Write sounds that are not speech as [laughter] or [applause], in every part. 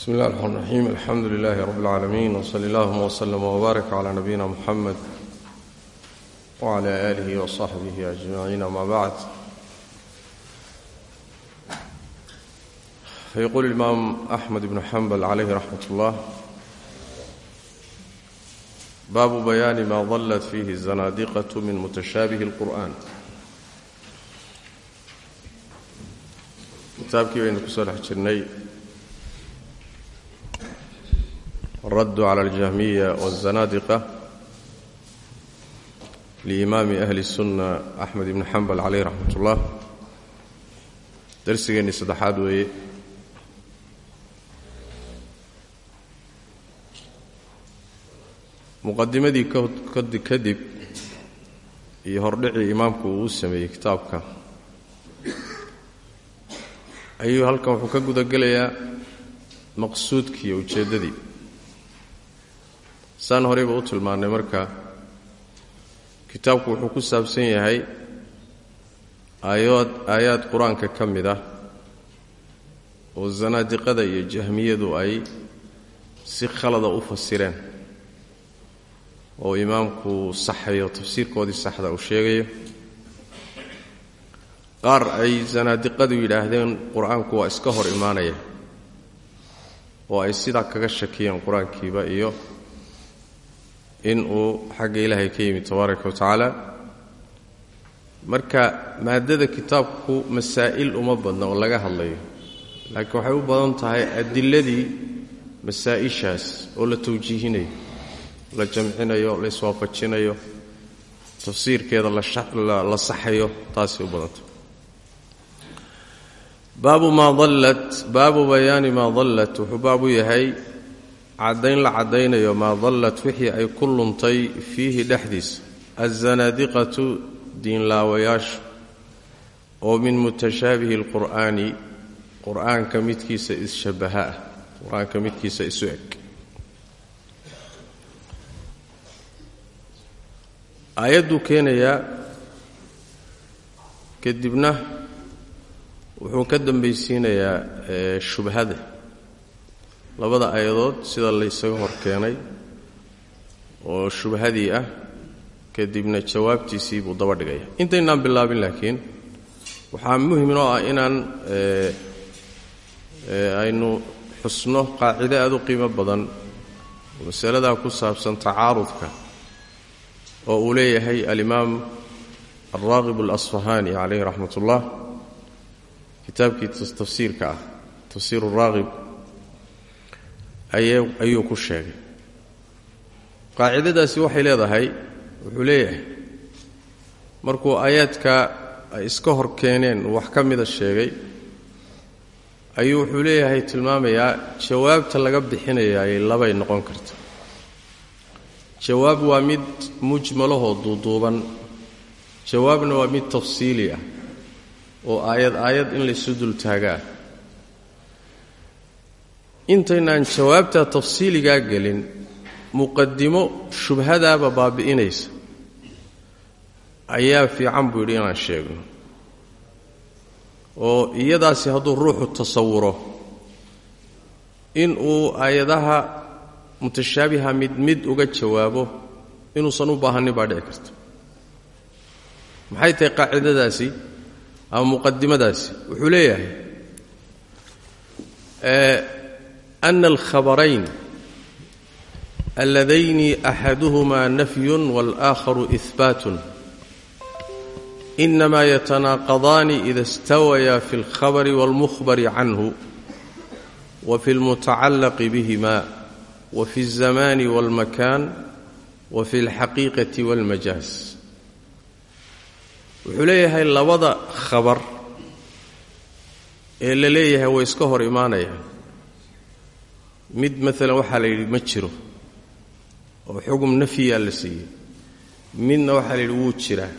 bismi illahi raxmaan raxiim alxamdu lilaahi rabbi اlcaalamiin wsali allahuma wslama wbaarak cala nabiyina muxamed wcala aalihi wasaxbihi ajmaciin ama bacd fayaquul imaam axmed ibnu xambal calayhi raxmat ullah baabu bayaani ma dalat fiihi zanaadiqatu min mutashaabihi اlqur'an kitaabkii baynu ku soo dhex jirnay. raddu cala aljahmiya wazanaadiqa liimaami ahli sunna axmed ibni xambal caleyh raxmat ullah darsigeenni saddexaad weeye muqadimadii kadib iyo hordhicii imaamku uu sameeyey kitaabka ayuu halkan wuxuu ka gudagelayaa maqsuudkiiyo ujeeddadii saan horeyba u tilmaannay marka. Kitaabku wuxuu ku saabsan yahay aayood aayaad qur'aanka ka mid ah oo zanaadiqada iyo jahmiyadu ay si khalada u fasireen oo imaamku saxayo tafsiirkoodii saxda uu sheegayo. Qaar ay zanaadiqadu yidhaahdeen qur'aanku waa iska hor imaanaya oo ay sidaa kaga shakiyeen qur'aankiiba iyo in uu xagga ilaahay ka yimid tabaaraka wa tacaala. Marka maadada kitaabku masaa'il uma badna oo laga hadlayo laakiin waxay u badan tahay adiladii masaa'ishaas oo la tawjiihinayo la jamcinayo la iswaafajinayo tafsiirkeeda la saxayo taasay u badantah baabu maa dallat baabu bayaani maa dallat wuxuu baab u yahay caddayn la caddaynayo maa dallat wixii ay ku luntay fiihi dhexdiisa alzanaadiqatu diinlaawayaashu oo min mutashaabihi alqur'aani qur'aanka midkiisa isshabbaha ah qur'aanka midkiisa isu eg. Aayadduu keenayaa kadibna wuxuu ka dambaysiinayaa shubhada labada aayadood sida laysaga hor keenay oo shubhadii ah kadibna jawaabtiisii buu daba dhigaya. Intaynaan bilaabin laakiin waxaa muhiim noo ah inaan aynu xusno qaacido aad u qiimo badan masaladaa ku saabsan tacaarudka oo uu leeyahay alimaam alraaqib alasfahaani calayhi raxmat ullah kitaabkii tafsiirka ah tafsiir raaqib ayuu ku sheegay. Qaacidadaasi waxay leedahay wuxuu leeyahay markuu aayaadka ay iska hor keeneen wax ka mida sheegay ayuu wuxuu leeyahay tilmaamayaa jawaabta laga bixinayaay labay noqon karta jawaab waa mid mujmalahoo duuduuban. Jawaabna waa mid tafsiili ah oo aayad aayad in laysu dultaagaa intaynaan jawaabtaa tafsiiligaa gelin muqadimo shubhadaaba baabi'inaysa. Ayaa fiican buu yidhi inaan sheegno. Oo iyadaasi hadduu ruuxu tasawuro in uu aayadaha mutashaabiha mid mid uga jawaabo inuusan u baahanin baa dhici karta. Maxay tahay qaacidadaasi ama muqadimadaasi wuxuu leeyahay ana alkhabarayn aladayni axaduhumaa nafyun walaakharu ihbaatun inamaa yatanaaqadaani ida istawayaa fi alkhabari waalmukhbari canhu wa fi lmutacallaqi bihima wa fi alzamaani waalmakaan wa fi alxaqiiqati waalmajaas wuxuu leeyahay labada khabar ee la leeyahay way iska hor imaanayaan mid maalan waxaa la yidhi ma jiro oo xugum nafyiyaa la siiyey. Midna waxaa la yidhi wuu jiraa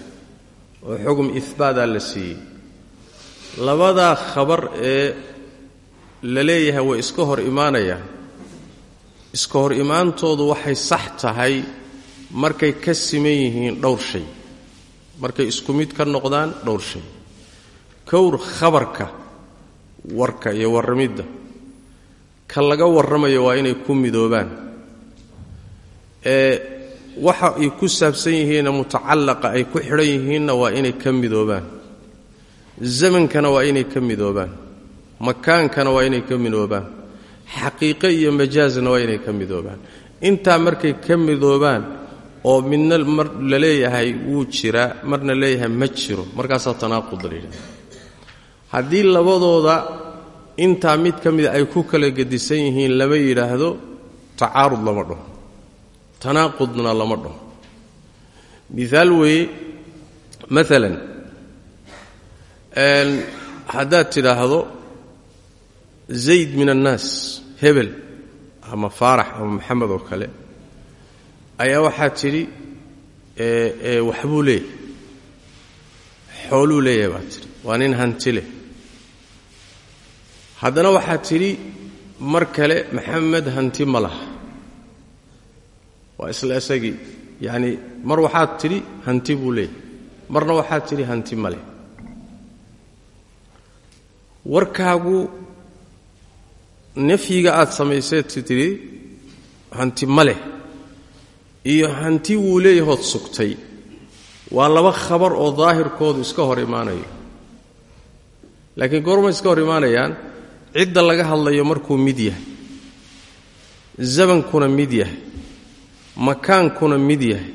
oo xugum ihbaataa la siiyey. Labadaa khabar ee la leeyahay way iska hor imaanayaan iska hor imaantoodu waxay sax tahay markay ka siman yihiin dhowr shay. Markay isku mid ka noqdaan dhowr shay. Kowr khabarka warka iyo warramidda ka laga warramayo waa inay ku midoobaan. Ee waxa ay ku saabsan yihiinna mutacallaqa ay ku xidhan yihiinna waa inay ka midoobaan. Zamankana waa inay ka midoobaan. Makaankana waa inay ka midoobaan. Xaqiiqo iyo majaazna waa inay ka midoobaan. Intaa markay ka midoobaan oo midna mar la leeyahay wuu jiraa marna leeyahay ma jiro. Markaasaa tanaaqud la yidhahda haddii labadooda intaa mid ka mida ay ku kala gedisan yihiin lama yidhaahdo tacaarud lama dhaho. Tanaaqudna lama dhaho. Miaal weeye maalan haddaad tidhaahdo zayd min annaas hebel ama faarax ama maxamed oo kale ayaa waxaad tidhi waxbuu leeyahay. Xooluu leeyahay baad tidhi. Waa nin hanti haddana waxaad tidhi mar kale maxamed hanti ma laha. Waa isla isagii yacni mar waxaad tidhi hanti buu leeyahay. Marna waxaad tidhi hanti ma leh. Warkaagu nafyiga aad samaysay tidhi hanti ma leh. Iyo hanti wuu leeyahood sugtay. Waa laba khabar oo daahirkoodu iska hor imaanayo. Laakiin goormay iska hor imaanayaan cidda laga hadlayo markuu mid yahay zamankuna mid yahay makaankuna mid yahay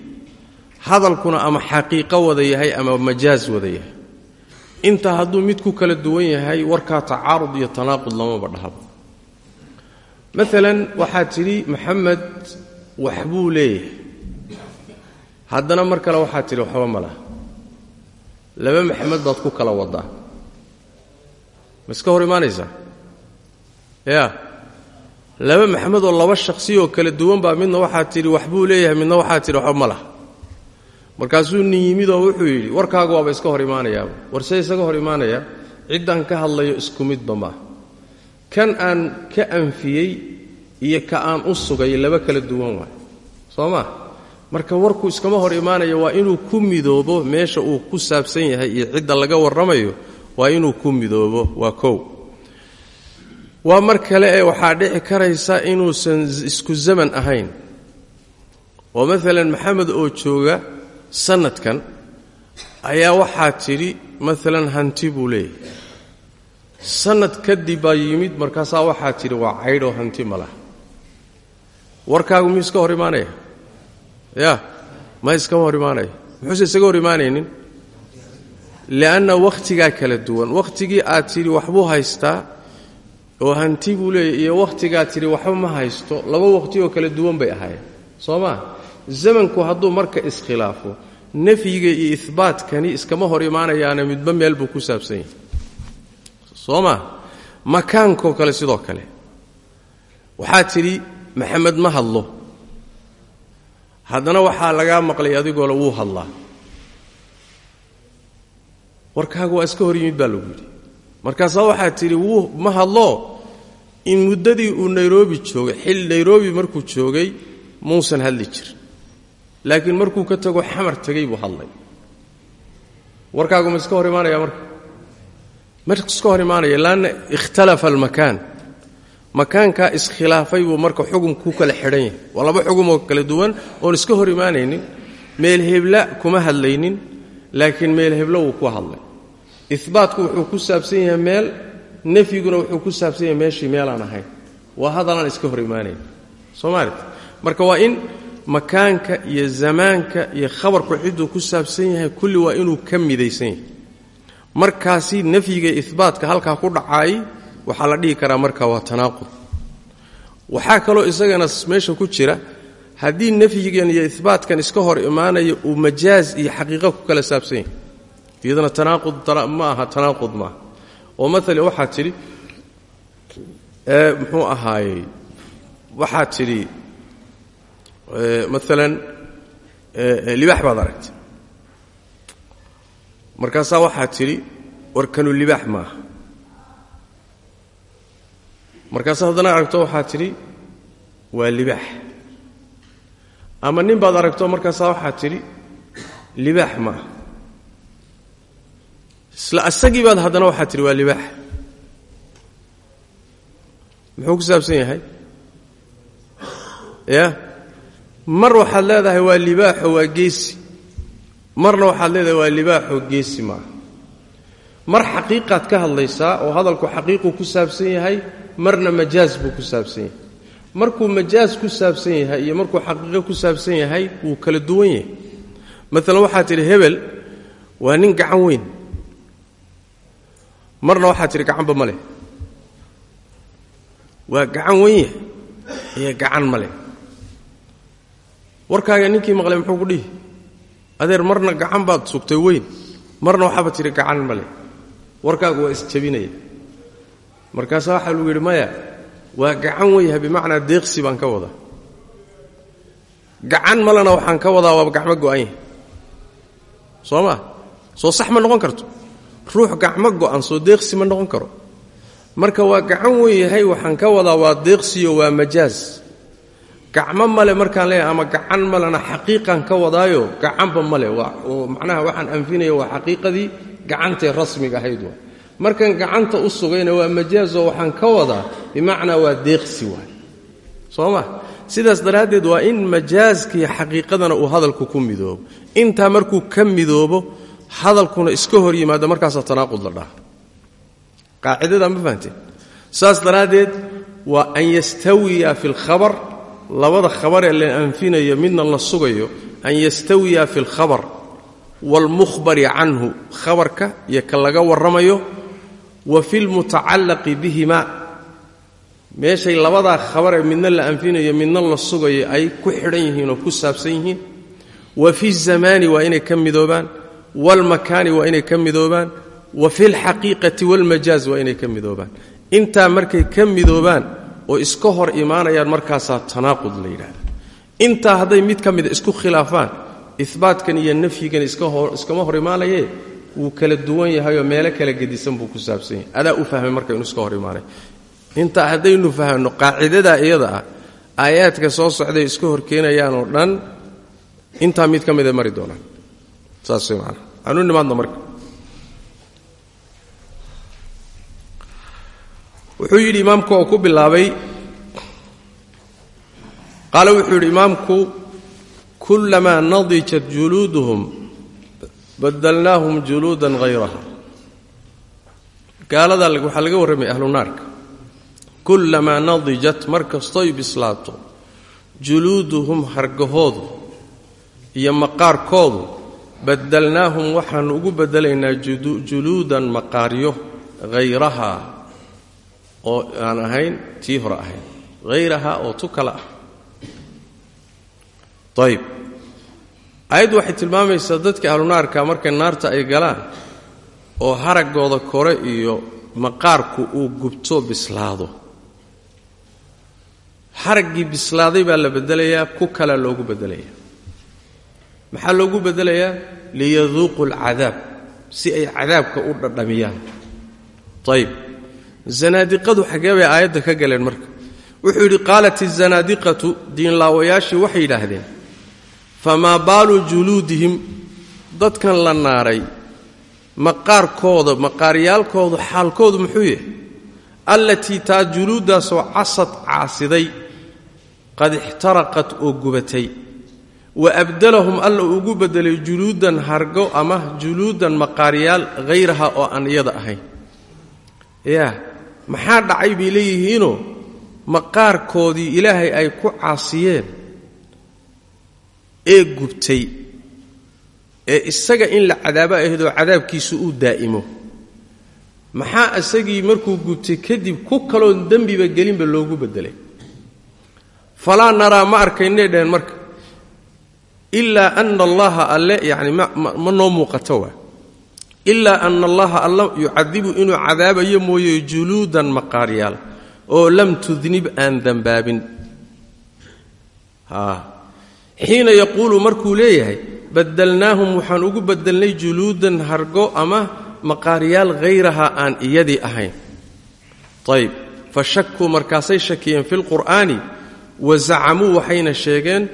hadalkuna ama xaqiiqo wada yahay ama majaaz wada yahay. Intaa hadduu mid ku kala duwan yahay warkaa tacaarud iyo tanaaqud lamaba dhahaba maalan waxaad tidhi maxamed waxbuu leeyahay. Haddana mar kale waxaad tidhi waxba ma laha. Laba maxamed baad ku kala wadaa ma iska hor imaanaysaa yaa laba maxamed oo laba shakhsi oo kala duwan baa midna waxaad tidhi waxbuu leeyahay midna waxaad tidhi waxba ma laha. Markaasuu nin yimid oo wuxuu yidhi warkaagu waaba iska hor imaanayaaba warse isaga hor imaanaya ciddaan ka hadlayo isku midba maaha kan aan ka anfiyey iyo ka aan u sugay laba kala duwan waay. Soo maa marka warku iskama hor imaanayo waa inuu ku midoobo meesha uu ku saabsan yahay iyo cidda laga warramayo waa inuu ku midoobo waa kow waa mar kale ee waxaa dhici karaysa inuusan isku zaman ahayn. Oo maalan maxamed oo jooga sanadkan ayaa waxaa tidhi maalan hanti buu leeyahay. Sanad kadib baa yimid markaasaa waxaa tidhi waa caydhoo hanti ma laha. Warkaagu miyuu iska hor imaanaya? Ya ma iskama hor imaanaya? Muxuuse isaga hor imaanaynin? Li'anna wakhtigaa kala duwan. Wakhtigii aad tidhi waxbuu haystaa oo hanti buu leeyahy iyo wakhtigaad tidhi waxba ma haysto. Laba wakhti oo kala duwan bay ahaayeen. Soo zamanku hadduu marka iskhilaafo nafyiga iyo ihbaatkani iskama hor imaanayaana midba meel buu ku saabsan yahay. Soo maa makaankoo kale sidoo kale. Waxaa tidhi maxamed ma hadlo. Haddana waxaa lagaa maqlay adigoole wuu hadlaa. Warkaagu waa iska hor yimid baa lagu yidhi markaasaa waxaa tidhi ma hadlo. In muddadii uu nairobi joogay xil nairobi markuu joogay muusan hadli jir laakiin markuu ka tago xamar tegay buu hadlay. Warkaagu ma iska hor imaanaya marka. Ma iska hor imaanaya laanna ikhtalafa almakaan. Makaankaa iskhilaafay buu marka xugum kala xidhan yahay. Waa laba kala duwan oon iska hor imaanaynin. Meel hebla kuma hadlaynin laakiin meel heblo wuu ku hadlay ihbaatku wuxuu ku saabsan yahay meel nafyiguna wuxuu ku saabsan yahay meeshii meelaan ahayn. Waa hadalaan iska hor imaanayn. Soomaalit marka waa in makaanka iyo zamaanka iyo khabarku cidduu ku saabsan yahay kulli waa inuu ka midaysan yahay. Markaasi nafyiga ihbaatka halkaa ku dhacaay waxaa la dhihi karaa marka waa tanaaqud. Waxaa kaloo isagana meesha ku jira haddii nafyigan iyo ihbaatkan iska hor imaanaya uu majaaz iyo xaqiiqo ku kala saabsan yahay iyadana tanaaqud ma aha tanaaqud maaha oo maalan waxaad tidhi muxuu ahaayey waxaad tidhi maalan libaax baad aragtay. Markaasaa waxaad tidhi warkanu libaax maaha markaasaa haddana aragto waxaad tidhi waa libaax. Ama nin baad aragto markaasaa waxaad tidhi libaax isla asagii baad haddana waxaad tidhi waa libaax. Muxuu ku saabsan yahay? Ya? Mar waxaad leedahay waa libaaxo waa geesi. Marna waxaad leedahay waa libaaxo geesi maaha mar xaqiiqaad ka hadlaysaa oo hadalku xaqiiquu ku saabsan yahay marna majaaz buu ku saabsan yahay. Markuu majaaz ku saabsan yahay iyo markuu xaqiiqo ku saabsan yahay wuu kala duwan yahay. Maalan waxaad tidhi hebel waa nin gacan weyn marna waxaad tidhi gacanba ma leh. Waa gacan weyn yahay iyo gacan ma warkaaga ninkii maqlay muxuu ku dhihi adeer marna gacan baad sugtay weyn marna waxaaba tidhi gacan ma leh. Warkaagu waa isjabinaya. Markaasaa waxaa lagu yidhi maya waa gacan weyha bimacnaa deeqsi baan ka wadaa. Gacan malena waxaan ka wadaa waaba gacmo go'an yahay. Soo maa soo sax ma noqon karto ruux gacmo go'an soo deeqsi ma noqon karo. Marka waa gacan wen yahay waxaan ka wadaa waa deeqsiyo waa majaaz. Gacmo male markaan leeyahay ama gacan malena xaqiiqan ka wadaayo gacanba male oo macnaha waxaan anfinaya waa xaqiiqadii gacantee rasmiga ahayd waa. Markan gacanta u sugayna waa majaazoo waxaan ka wadaa bimacnaa waa deeqsi waay. Soo ma? Sidaas daraaddeed waa in majaaskii xaqiiqadana uu hadalku ku midoobo. Intaa markuu ka midoobo hadalkuna iska hor yimaado markaasaa tanaaqud la dhaha. Qaacidadaa ma fahanteen saas daraaddeed waa an yastawiya fi lkhabar labada khabaree la anfinayo midna la sugayo an yastawiya fi lkhabar waalmukhbari canhu khabarka iyo ka laga warramayo wa fi lmutacallaqi bihima. Meeshay labadaa khabaree midna la anfinayo midna la sugayo ay ku xidhan yihiin oo ku saabsan yihiin. Wa fi zamaani waa inay ka midoobaan waalmakaani waa inay ka midoobaan wa fi lxaqiiqati waalmajaaz waa inay ka midoobaan. Intaa markay ka midoobaan oo iska hor imaanayaan markaasaa tanaaqud la yidhahda intaa hadday mid ka mida isku khilaafaan ibaatkan iyo nafyigan iskama hor imaanayee wuu kala duwan yahayoo meelo kala gedisan buu ku saabsan yahay. Adaa u fahmay marka inuu iska hor imaanay. Intaa haddaynu fahamno qaacidadaa iyada ah aayaadka soo socday iska hor keenayaanoo dhan intaa mid ka mida mari doonaan saas way maanaa aanu nimaadno marka? Wuxuu yidhi imaamku oo ku bilaabay qaale wuxuu yidhi imaamku kulamaa nadijat juluuduhum badalnaahum juluudan hayraha gaaladaa waxaa laga warramaya ahlu naarka. Kullamaa nadijat mar kastoy bislaato juluuduhum hargahoodu iyo maqaarkoodu badalnaahum waxaannu ugu bedelaynaa juluudan maqaaryo hayraha oo aan ahayn tii hore ahayn. Hayraha oo tu kale ah. Ayib aayaddu waxay tilmaamaysaa dadka ahlunaarka markay naarta ay galaan oo haraggooda kore iyo maqaarku uu gubto bislaado. Haraggii bislaaday baa la beddelayaa ku kalea loogu beddelayaa maxaa loogu beddelayaa liyaduuqu alcadaab si ay cadaabka u dhadhamiyaan. Ayib zanaadiqadu xaggee bay aayadda ka galeen marka. Wuxuu yidhi qaalat izanaadiqatu diinlaawayaashii waxay yidhaahdeen famaa baalu juluudihim dadkan la naaray maqaarkooda maqaaryaalkoodu xaalkoodu muxuu yahay? Allatii taa juluuddaasoo casad caasiday qad ixtaraqat oo gubatay wa abdalahum alla ugu beddelay juluudan hargo ama juluudan maqaaryaal hayraha oo aan iyada ahayn. Yaa maxaa dhacay bay leeyihiinoo? Maqaarkoodii ilaahay ay ku caasiyeen ee gubtay ee isaga in la cadaabo ahaydoo cadaabkiisu uu daa'imo. Maxaa isagii markuu gubtay kadib ku kaloon dembiba gelinba loogu beddelay falaa naraa ma arkaynay dheheen marka ilaa ana allaha alle yacni ma noo muuqato waa. Ilaa ana allaha alla yucadibu inuu cadaabayo mooye juluudan maqaaryaal oo lam tudnib aan dembaabin xiina yaquulu markuu leeyahay badalnaahum waxaan ugu bedelnay juluudan hargo ama maqaaryaal hayraha aan iyadii ahayn. Ayb fa shakuu markaasay shakiyeen fi lqur'aani wa zacamuu waxayna sheegeen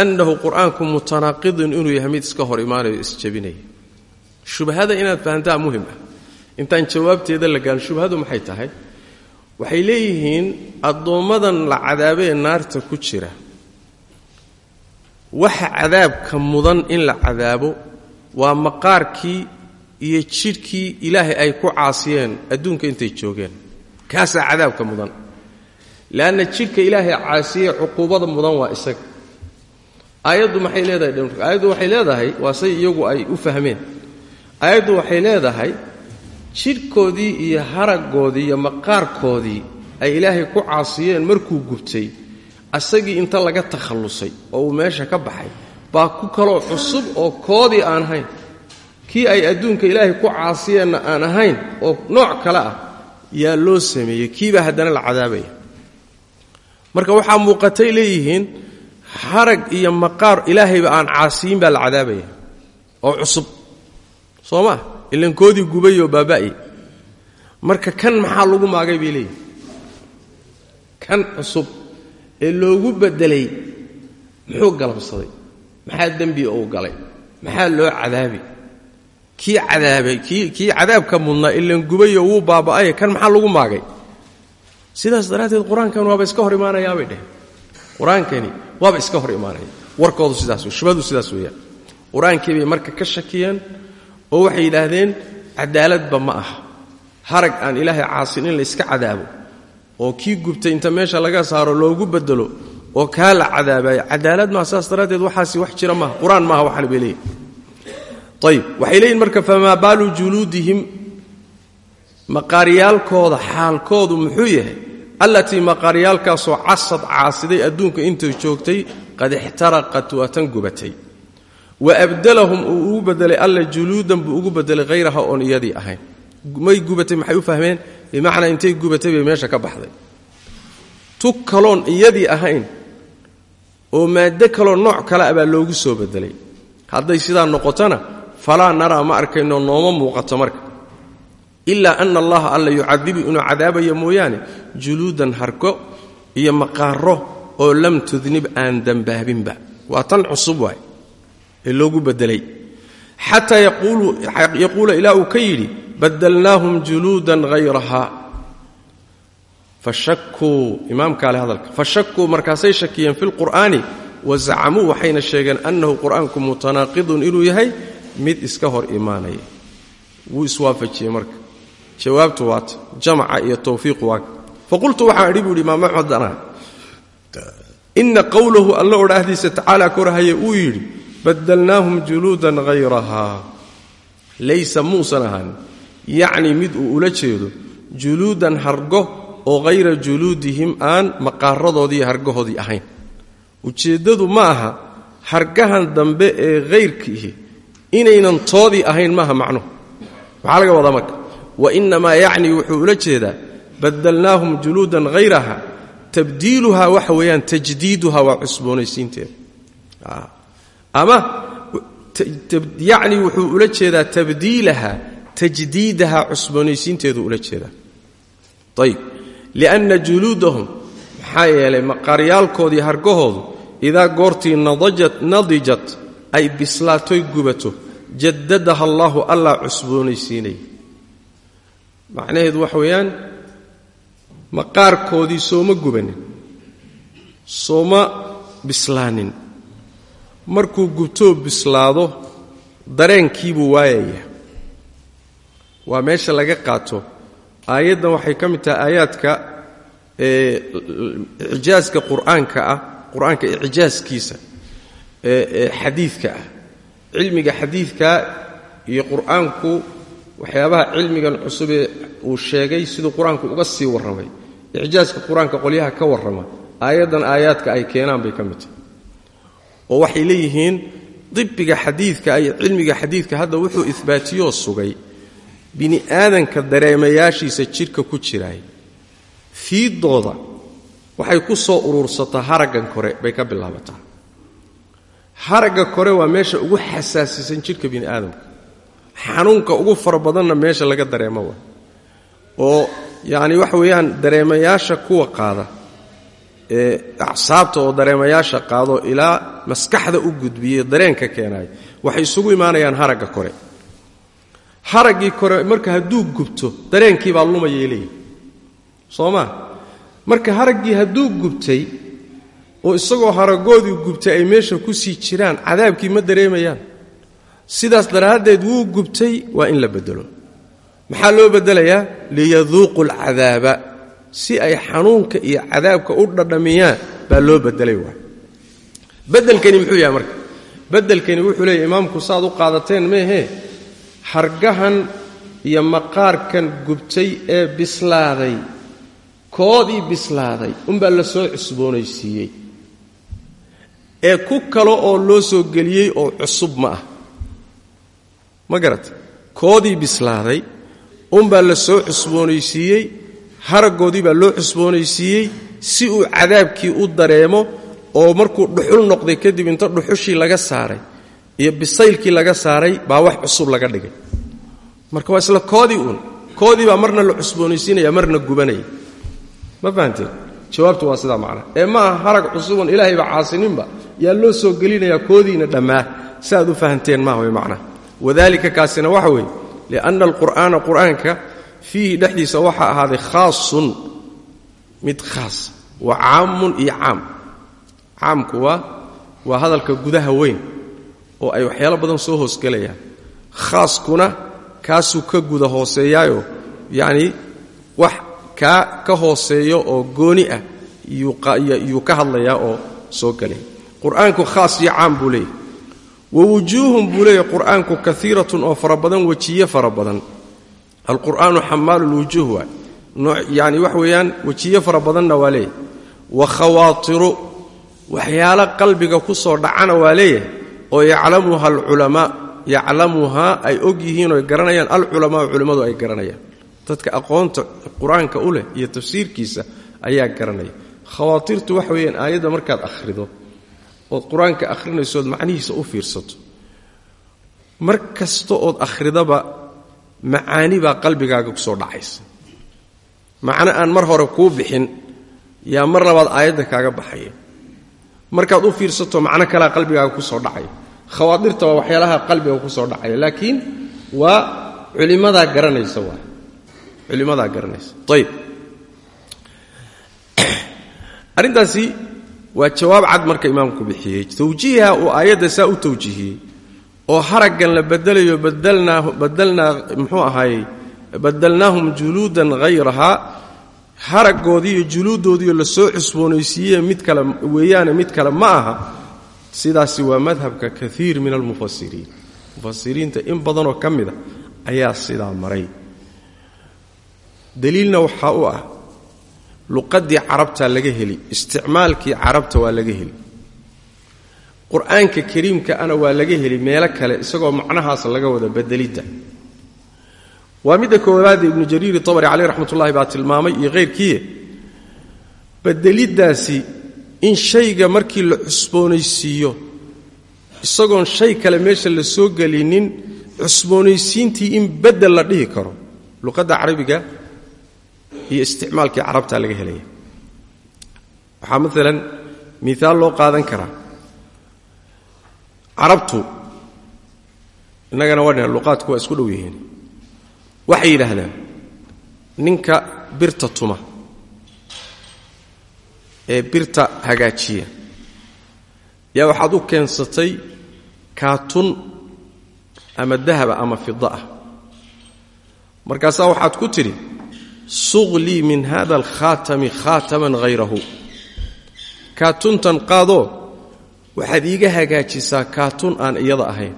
annahu qur'aanku mutanaaqidun inuu yahay mid iska hor imaanayo isjebinaya shubhada inaad fahantaa muhiim ah. Intaan jawaabteeda la gaalo shubhadu maxay tahay? Waxay leeyihiin addoommadan la cadaabee naarta ku jira. Waxa cadaabka mudan in la cadaabo waa maqaarkii iyo jidhkii ilaahay ay ku caasiyeen adduunka intay joogeen. Kaasaa cadaabka mudan. Leanna jidhka ilaahay caasiyee cuquubada mudan waa isaga aayaddu maxay leedahay aayaddu waxay leedahay waa say iyagu ay u fahmeen. Aayaddu waxay leedahay jidhkoodii iyo haraggoodii iyo maqaarkoodii ay ilaahay ku caasiyeen markuu gubtay asagii inta laga takhallusay oo uu meesha ka baxay baa ku kaloo cusub oo koodii aan ahayn. Kii ay adduunka ilaahay ku caasiyeenna aan ahayn oo nooc kale ah yaa loo sameeyey. Kiibaa haddana la cadaabaya. Marka waxaa muuqatay leeyihiin harag iyo maqaar ilaahayba aan caasiyin baa la cadaabaya oo cusub. Soo maa ilankoodii gubayoo baaba'y marka kan maxaa lagu maagay bay leeyihiin kan cusub ee loogu beddelay muxuu galabsaday? Maxaa dembi uu galay? Maxaa loo cadaabi? Kii cadaabay kii kii cadaabka mudnaa ilan gubayoo wuu baaba'ay. Kan maxaa lagu maagay? Sidaas daraaddeed qur'aankan waaba iska hor imaanayaabay dheh qur'aankani waaba iska hor imaanaya. Warkoodu sidaas shubadu sidaas weeyaan qur'aankii marka ka shakiyeen oo waxay yidhaahdeen cadaaladba ma aha. Harag aan ilaahay caasin in la iska cadaabo oo kii gubtay inta meesha laga saaro loogu bedelo oo kaa la cadaabayo cadaalad maaha saas daraaddeed waxaasi wax jira maaha. Qur'aan maaha waxaan bay leeyihiin ayib waxay leeyihiin marka famaa baalu juluudihim? Maqaaryaalkooda xaalkoodu muxuu yahay allatii maqaaryaalkaasoo casad caasiday adduunka intay joogtay qad ixtaraqat waa tan gubatay. Wa abdalahum uu ugu bedelay alla juluudan buu ugu bedelay hayraha oon iyadii ahayn. May gubatay maxay u fahmeen? Bimacnaa intay gubatay bay meesha ka baxday. Tug kaloon iyadii ahayn oo maaddo kaloo nooc kale a baa loogu soo bedelay. Hadday sidaa noqotona falaa naraa ma arkayno nooma muuqato marka ilaa ana allaha alla yucadibu inuu cadaabaya mooyaane juluudan harko iyo maqaaro oo lam tudnib aan dembaabinba waa tan cusub waay ee loogu bedelay. Xataa yaquula ilaa uu ka yidhi badalnaahum juluudan hayraha fashakuu imaamkaa le hadalka fashakuu markaasay shakiyeen fi lqur'aani wazacamuu waxayna sheegeen annahu qur'aanku mutanaaqidun inuu yahay mid iska hor imaanaya. Wuu iswaafajiyey marka jawaabtu waata jamca iyo tawfiiqu waaka faqultu waxaan idhi imaam axmed anaa. Ina qowlahu alla odhaahdiisa tacaala korahaya uu yidhi badalnaahum juluudan hayrahaa laysa muusan ahaan yacni mid uu ula jeedo juluudan hargo oo hayra juluudihim aan maqaaradoodii hargahoodii ahayn. Ujeeddadu ma aha hargahan dambe ee hayrkiihi inaynan toodii ahayn maaha macnuhu maxaa laga wadaa marka wa innamaa yacni wuxuu ula jeedaa badalnaahum juluudan hayraha tabdiiluhaa waxa weeyaan tajdiiduha waa cusboonaysiinteeda. Ama yacni wuxuu ula jeedaa tabdiilaha tajdiidaha cusboonaysiinteedu ula jeedaa. Ayib lianna juluudahum maxaa yeelay maqaaryaalkoodii hargahoodu idaa goortii nadijat ay bislaatoy gubato jadadaha allaahu allah cusboonaysiinaya macnaheedu waxa weeyaan maqaarkoodii sooma gubanin sooma bislaanin. Markuu gubtoo bislaado dareenkiibuu waayaya. Waa meesha laga qaato. Aayaddan waxay ka mid tahay aayaadka icjaaska qur'aanka ah qur'aanka icjaaskiisa ee xadiidka ah. Cilmiga xadiidka iyo qur'aanku waxyaabaha cilmigan cusubee uu sheegay siduu qur'aanku uga sii warramay. icjaaska qur'aanka qolyaha ka warrama aayaddan aayaadka ay keenaan bay ka mid tahay. oo waxay leeyihiin dibbiga xadiidka iyo cilmiga xadiidka hadda wuxuu ihbaatiyoo sugay bini aadanka dareemayaashiisa jidhka ku jiraay fiiddooda waxay ku soo uruursataa haraggan kore bay ka bilaabataa. haragga kore waa meesha ugu xasaasisan jidhka bini aadamka xanuunka ugu fara badanna meesha laga dareemo waa oo yacni waxa weeyaan dareemayaasha kuwa qaada ee acsaabta oo dareemayaasha qaado ilaa maskaxda u gudbiye dareenka keenaaya waxay isugu imaanayaan haragga kore. Haraggii kore marka hadduu gubto dareenkii baa lumayay leeyihi soo maa marka haraggii hadduu gubtay oo isagoo haragoodii gubtay ay meesha ku sii jiraan cadaabkii ma dareemayaan sidaas daraaddeed wuu gubtay waa in la beddelo. Maxaa loo beddelayaa? Liyaduuqu alcadaaba. Si ay xanuunka iyo cadaabka u dhadhamiyaan baa loo beddelay waay beddelkani muxuu yahay marka? Beddelkani wuxuu leeyahy imaamku saaad u qaadateen meehee hargahan iyo maqaarkan gubtay ee bislaaday koodii bislaaday unbaa la soo cusboonaysiiyey. Ee ku kale oo loo soo geliyey oo cusub ma ah ma garata koodii bislaaday unbaa la soo cusboonaysiiyey haraggoodii baa loo cusboonaysiiyey si uu cadaabkii u dareemo oo markuu dhuxul noqday kadib inta dhuxushii laga saaray iyo bisaylkii laga saaray baa wax cusub laga dhigay. Marka waa isla koodii uun koodii baa marna la cusboonaysiinaya marna gubanaya. Ma fahanteen jawaabtu waa sidaa macnaa ee ma aha harag cusubun ilaahayba caasininba yaa loo soo gelinayaa koodiina dhammaa. Si aad u fahanteen maaha way macnaa wadalika kaasina waxa weeye lianna alqur'aana qur'aanka fiihi dhexdiisa waxaa ahaaday khaasun mid khaas wa caamun iyo caam. Caamku waa waa hadalka gudaha weyn oo ay waxyaalo badan soo hoosgelayaan khaaskuna kaasuu ka guda hooseeyaayo yacnii wax kaa ka hooseeyo oo gooni ah yuu ka hadlayaa oo soo gelaya qur'aanku khaas iyo caam buu leeyahy wa wujuuhun buu leeyahy qur'aanku kaiiratun oo fara badan wejiye fara badan alqur'aanu xamaalu lwujuuh waay yani wax weeyaan wejiye fara badanna waa leeyahy wa khawaatiru waxyaalo qalbiga ku soo dhacana waa leeyahay oo yaclamuha alculamaa yaclamuhaa ay og yihiin oo ay garanayaan alculamaau culimmadu ay garanayaan dadka aqoonta qur'aanka u leh iyo tafsiirkiisa ayaa garanaya khawaatirtu ood qur'aanka akhrinaysood macnihiisa u fiirsato. Mar kasta ood akhridaba macaani baa qalbigaaga ku soo dhacaysa. Macno aan mar hore kuu bixin yaa mar labaad aayadda kaaga baxaya. Markaad u fiirsato macno kalea qalbigaaga ku soo dhacaya. Khawaadirta waa waxyaalaha qalbiga ku soo dhacaya laakiin waa culimmadaa garanaysa waa. Culimmadaa garanaysa. Ayib [clears throat] arrintaasi waa jawaab cad marka imaamku bixiyey. Tawjiiha uu aayadda saa u tawjiihiyey oo haraggan la bedelayo badalnaa muxuu ahaayey badalnaahum juluudan hayrahaa haraggoodii iyo juluuddoodiiyo la soo cusboonaysiiyee mid kale weeyaane mid kale ma aha. Sidaasi waa madhabka kaiir min almufasiriin mufasiriinta in badanoo ka mida ayaa sidaa maray. Daliilna waxaa u ah luqaddii carabtaa laga heli isticmaalkii carabta waa laga heli. Qur'aanka kariimka ana waa laga heli meelo kale isagoo macnahaas laga wada bedelidda. Waa midda koowaade ibnu jariiri tabari caleyh raxmatullahi baa tilmaamay iyo hayrkiiye bedeliddaasi in shayga markii la cusboonaysiiyo isagoon shay kale meesha la soo gelinin cusboonaysiintii in bedel la dhihi karo. Luqadda carabiga iyo isticmaalkii carabtaa laga helaya. Waxaa maalan miaal loo qaadan karaa. Carabtu innagana waa luqaadku waa isku dhow yihiin. Waxay yidhaahdaan ninka birta tuma ee birta hagaajiya. Yaa waxaad u keensatay kaatun ama dahaba ama fida ah. Markaasaa waxaad ku tidhi suq lii min hada alkhaatami khaataman hayrahu kaatuntan qaadoo waxaad iiga hagaajisaa kaatun aan iyada ahayn.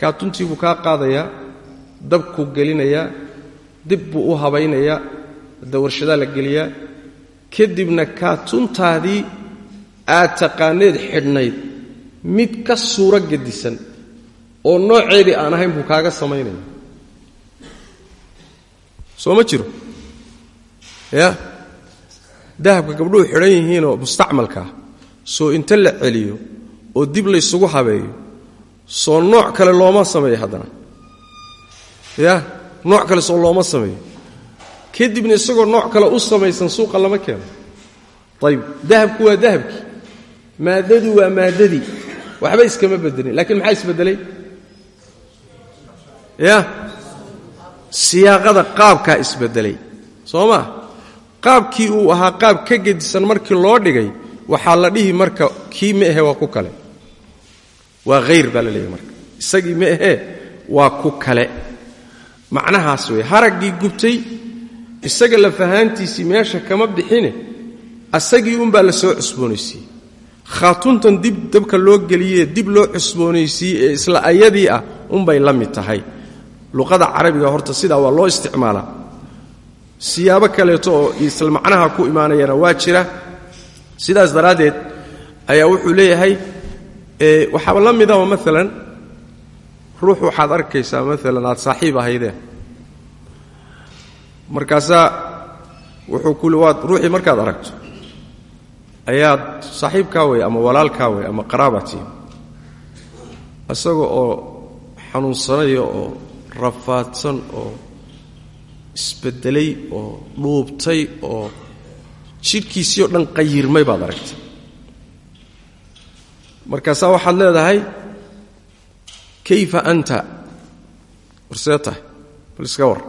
Kaatuntii buu kaa qaadayaa dabkuu gelinayaa dib buu u habaynayaa hadda warshadaa la geliyaa kadibna kaatuntaadii aad taqaaneed xidhnayd mid ka suuro gedisan oo nooceedii aan ahayn buu kaaga samaynaya soo ma jiro? Ya? Dahabka gabdhuhu xidhan yihiinoo mustacmalkaa soo inta la celiyo oo dib laysugu habeeyo soo nooc kale looma sameeyo haddana. Ya? Nooc kale soo looma sameeyo. Kadibna isagoo nooc kale u samaysan suuqa lama keeno. Ayib dahabku waa dahabkii maaddadu waa maaddadii waxba iskama bedelin laakiin maxaa isbedelay ya siyaaqada qaabkaa isbedelay. Soo maa qaabkii uu ahaa qaab ka gedisan markii loo dhigay waxaa la dhihi marka kii ma ahe waa ku kale. Waa hayr baa la leeyahy marka. Isagii ma ahee waa ku kale. Macnahaas wey haraggii gubtay isaga lafahaantiisii meesha kama bixine asagii unbaa la soo cusboonaysiiyey. Khaatuntan dib dabka loo geliyee dib loo cusboonaysiiyey ee isla ayadii ah unbay la mid tahay luqada carabiga horta sidaa waa loo isticmaalaa siyaabo kaleeto oo isla macnaha ku imaanayana waa jira. Sidaas daraaddeed ayaa wuxuu leeyahay waxaaba la midaba maalan ruux waxaad arkaysaa maalan aad saaxiib ahaydeen markaasaa wuxuu kuli waad ruuxii markaad aragto ayaad saaxiibkaa wey ama walaalkaa wey ama qaraabatii isaga oo xanuunsanaya oo rafaadsan oo isbedelay oo dhuubtay oo jidhkiisii oo dhan qayirmay baad aragtay. Markaasaa waxaad leedahay kayfa anta? Warsee tahay bal iska war.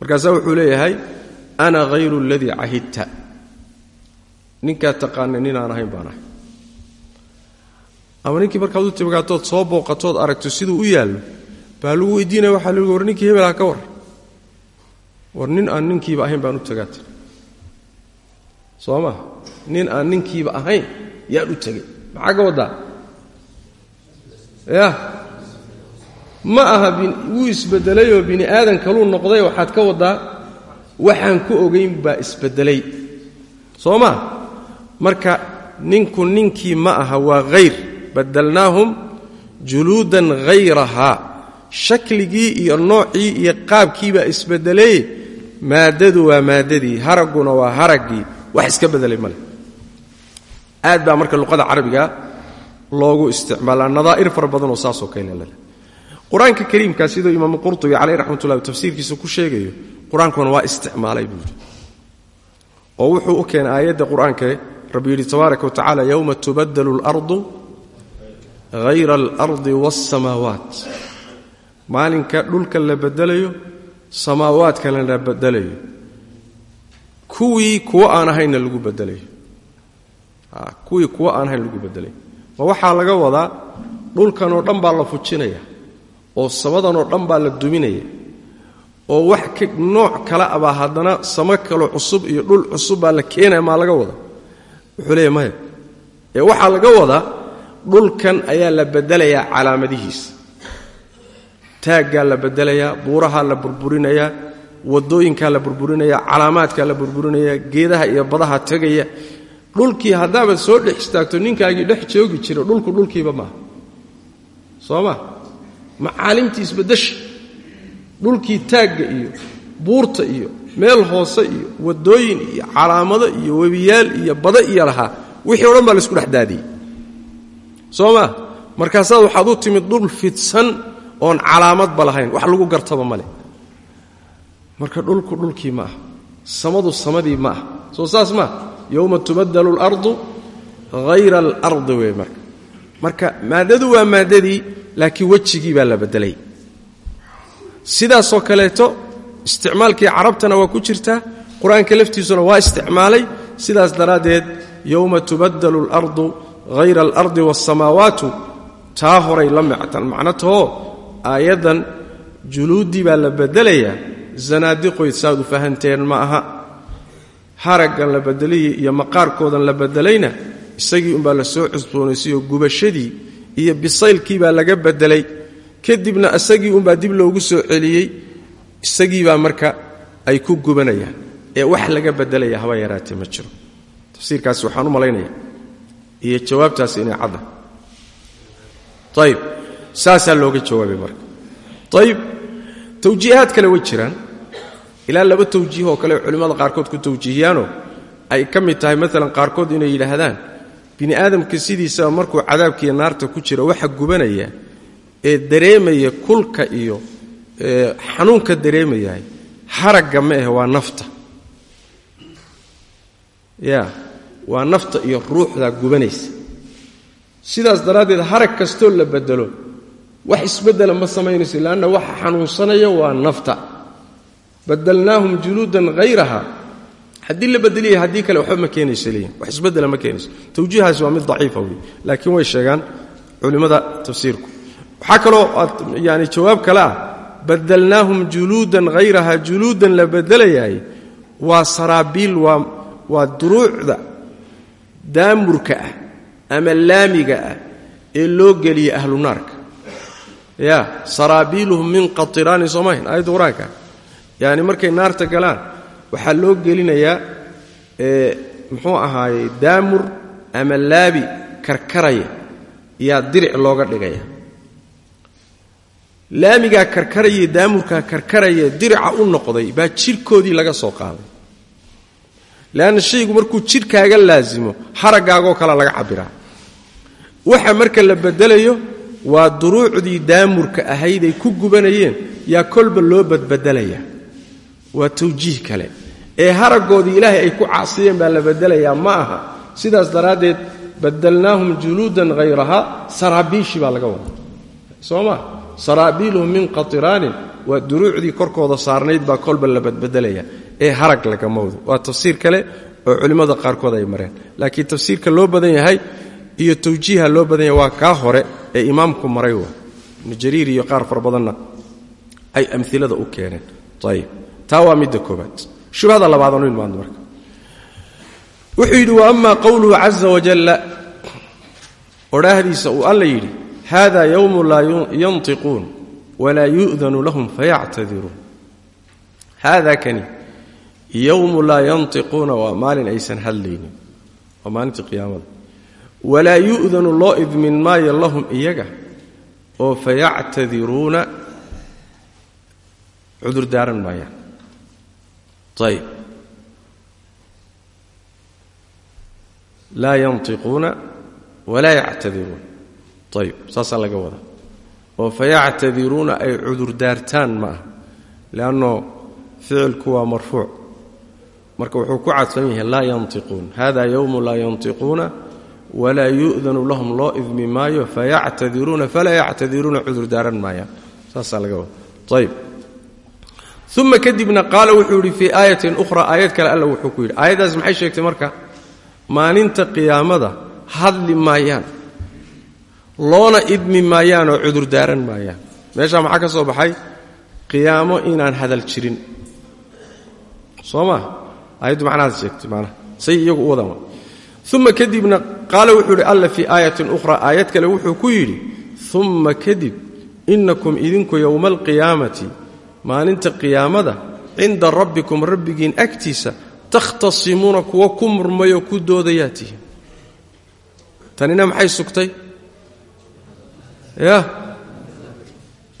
Markaasaa wuxuu leeyahay ana hayru aladii cahidta. Ninkaad taqaana ninaan ahayn baan ahay. Ama ninkii markaad u timaatood soo booqatood aragto siduu u yaallo baa lagu weydiinaya waxaa lagu war ninkii hebelaha ka war war nin aan ninkiiba ahayn baan u tagaata soo maa nin aan ninkiiba ahayn yaan u tegay maxaa ka waddaa ya ma aha wuu isbedelayoo bini aadan kaluu noqday waxaad ka waddaa waxaan ku ogayn baa isbedelay. Soo maa marka ninku ninkii ma aha waa hayr badalnaahum juluudan hayrahaa shakligii iyo noocii iyo qaabkiibaa isbedelay. Maaddadu waa maaddadii haragguna waa haraggii wax iska bedelay male aad baa marka luqada carabiga loogu isticmaalaa. Nadaa'ir fara badanoo saasoo kalelale qur'aanka kariimkaa siduu imaamu qurtubi caleyh raxmatullahi tafsiirkiisa ku sheegayo qur'aankuna waa isticmaalay buuri oo wuxuu u keenay aayadda qur'aanka rabbi yidhi tabaaraka wa tacala yowma tubaddalu alardu hayra alardi waasamaawaat maalinka dhulka la bedelayo samaawaadkana la bedelayo kuwii kuwo aan ahaynna lagu bedelayo. Kuwii kuwo aan ahayn lagu bedelayo. Ma waxaa laga wadaa dhulkanoo dhan baa la fujinaya oo samadanoo dhan baa la duminaya oo wax nooc kale abaa haddana samo kaloo cusub iyo dhul cusub baa la keenaya maa laga wada wuxuu leeya maya ee waxaa laga wadaa dhulkan ayaa la bedelayaa calaamadihiisa taaggaa la bedelayaa buurahaa la burburinayaa wadooyinkaa la burburinayaa calaamaadkaa la burburinayaa geedaha iyo badaha tegaya. Dhulkii haddaabaad soo dhex istaagto ninkaagii dhex joogi jira dhulku dhulkiiba maaha soo ma? Macaalimtii isbadasha dhulkii taagga iyo buurta iyo meel hoose iyo wadooyin iyo calaamado iyo webiyaal iyo bada iyo lahaa wixii o dhan baa la isku dhex daadiyey. Soo ma? Markaasaad waxaad u timid dhul fidsan oon calaamadba lahayn wax lagu gartaba male marka dhulku dhulkii ma ah samadu samadii ma ah soo saas maa yowma tubadalu alardu hayra alardi wey marka. Marka maaddadu waa maaddadii laakiin wejigii baa la bedelay sidaasoo kaleeto isticmaalkii carabtana waa ku jirtaa qur'aanka laftiisuna waa isticmaalay. Sidaas daraaddeed yowma tubadalu alardu hayra alardi waasamaawaatu taa horay la mictan macnatahoo aayaddan juluuddii baa la bedelayaa zanaadiqoyd saad u fahanteen ma aha. Haraggan la bedelayay iyo maqaarkoodan la bedelayna isagii umbaa la soo cusboonaysayoo gubashadii iyo bisaylkii baa laga bedelay. Kadibna isagii umbaa dib loogu soo celiyey isagii baa marka ay ku gubanayaan. Ee wax laga bedelaya haba yaraatee ma jiro. Tafsiirkaasi waxaan u malaynaya. Iyo jawaabtaasi inay cadda. Ayib saasaa looga jawaabay marka. Ayib tawjiihaad kale way jiraan. Ilaa laba tawjiih oo kale culimmada qaarkood ku tawjiihiyaanoo ay ka mid tahay maalan qaarkood inay yidhaahdaan bini aadamka sidiisaba markuu cadaabkiiyo naarta ku jira waxa gubanaya ee dareemaya kulka iyo xanuunka dareemayahay haragga ma ahe waa nafta. Ya waa nafta iyo ruuxdaa gubanaysa. Sidaas daraaddeed harag kastoo la bedelo wax isbeddela ma samaynayso leanna waxa xanuunsanaya waa nafta. Badalnaahum juluudan hayraha haddii la bedeliya haddii kale waxba ma keenayso leeyihiin wax isbedela ma keenayso. Tawjiihaasi waa mid daciifa wey laakiin way sheegaan culimmada tafsiirku. Waxaa kaloo yani jawaab kale ah. Badalnaahum juluudan hayraha juluudan la bedelayaay waa saraabiil waa waa duruucda daamurka ah ama laamiga ah ee loo geliya ahlu naarka ya saraabiiluhum min qatiraanin soomahin aayadda qur'aanka yani markay naarta galaan waxaa loo gelinayaa muxuu ahaaye daamur ama laabi karkaraya yaa diric looga dhigaya. Laamigaa karkaraya daamurkaa karkaraya dirica u noqday baa jidhkoodii laga soo qaaday. Leanna shaygu markuu jidhkaaga laasimo haraggaagoo kale laga cabbiraa waxa marka la bedelayo waa duruucdii daamurka ahayd ay ku gubanayeen yaa kolba loo badbedelayaa waa tawjiih kale. Ee haraggoodii ilaahay ay ku caasiyeen baa la bedelayaa ma aha. Sidaas daraaddeed badalnaahum juluudan hayraha saraabiishi baa laga wada soo ma? Saraabiiluhum min qatiraanin. Waa duruucdii korkooda saarnayd baa kolba la badbedelaya ee harag lagama wado waa tafsiir kale oo culimmada qaarkood ay mareen. Laakiin tafsiirka loo badan yahay iyo tawjiiha loo badan yahay waa kaa hore ee imaamku maray wa. Ibnu jariir iyo qaar fara badanna ay amilada u keeneen. Ayib taa waa midda koobaad shubhada labaadanu imaando marka. Wuxuu yidhi wa ama qowluhu caza wajalla odhaahdiisa uu alla yidhi hada yowmu laa yantiquun walaa yu'danu lahum fayactadiruun haada kani yowmu laa yantiquuna waa maalin aysan hadlaynin. Waa maalintii qiyaamada walaa yu'danu loo idmin maayo lahum iyaga oo fayactadiruuna cudur daaran maayaan. Ayb laa yantiquuna walaa yactadiruun. Ayb saasaa laga wadaa. Oo fayactadiruuna ay cudur daartaan ma ah leanno ficilku waa marfuuc. Marka wuxuu ku cadfan yahay laa yantiquun. Hada yowmu laa yantiquuna walaa yu'danu lahum loo idmi maayo fayactadiruuna falaa yactadiruuna cudur daaran maayaan. Saasaa laga wada ayb uma kadibna qaala wuxuu yidhi fii aayatin ukhra aayad kale alla wuxuu marka? Maalinta qiyaamada hadli maayaan loona idmi maayaan oo cudur daaran maayaan. Meeshaa maxaa ka soo baxay? Qiyaamo inaan hadal jirin. Soo maa aayaddu macnahaas sheegtay maanaha say iyagu u wadaan. Uma kadibna qaala wuxuu yidhi alla fii aayatin ukhra. Aayad kale wuxuu ku yidhi uma kadib innakum idinku yowma alqiyaamati maalinta qiyaamada cinda rabbikum rabbigiin agtiisa takhtasimuuna kuwa ku murmayoo ku doodayaa tihiin tanina maxay sugtay? Ya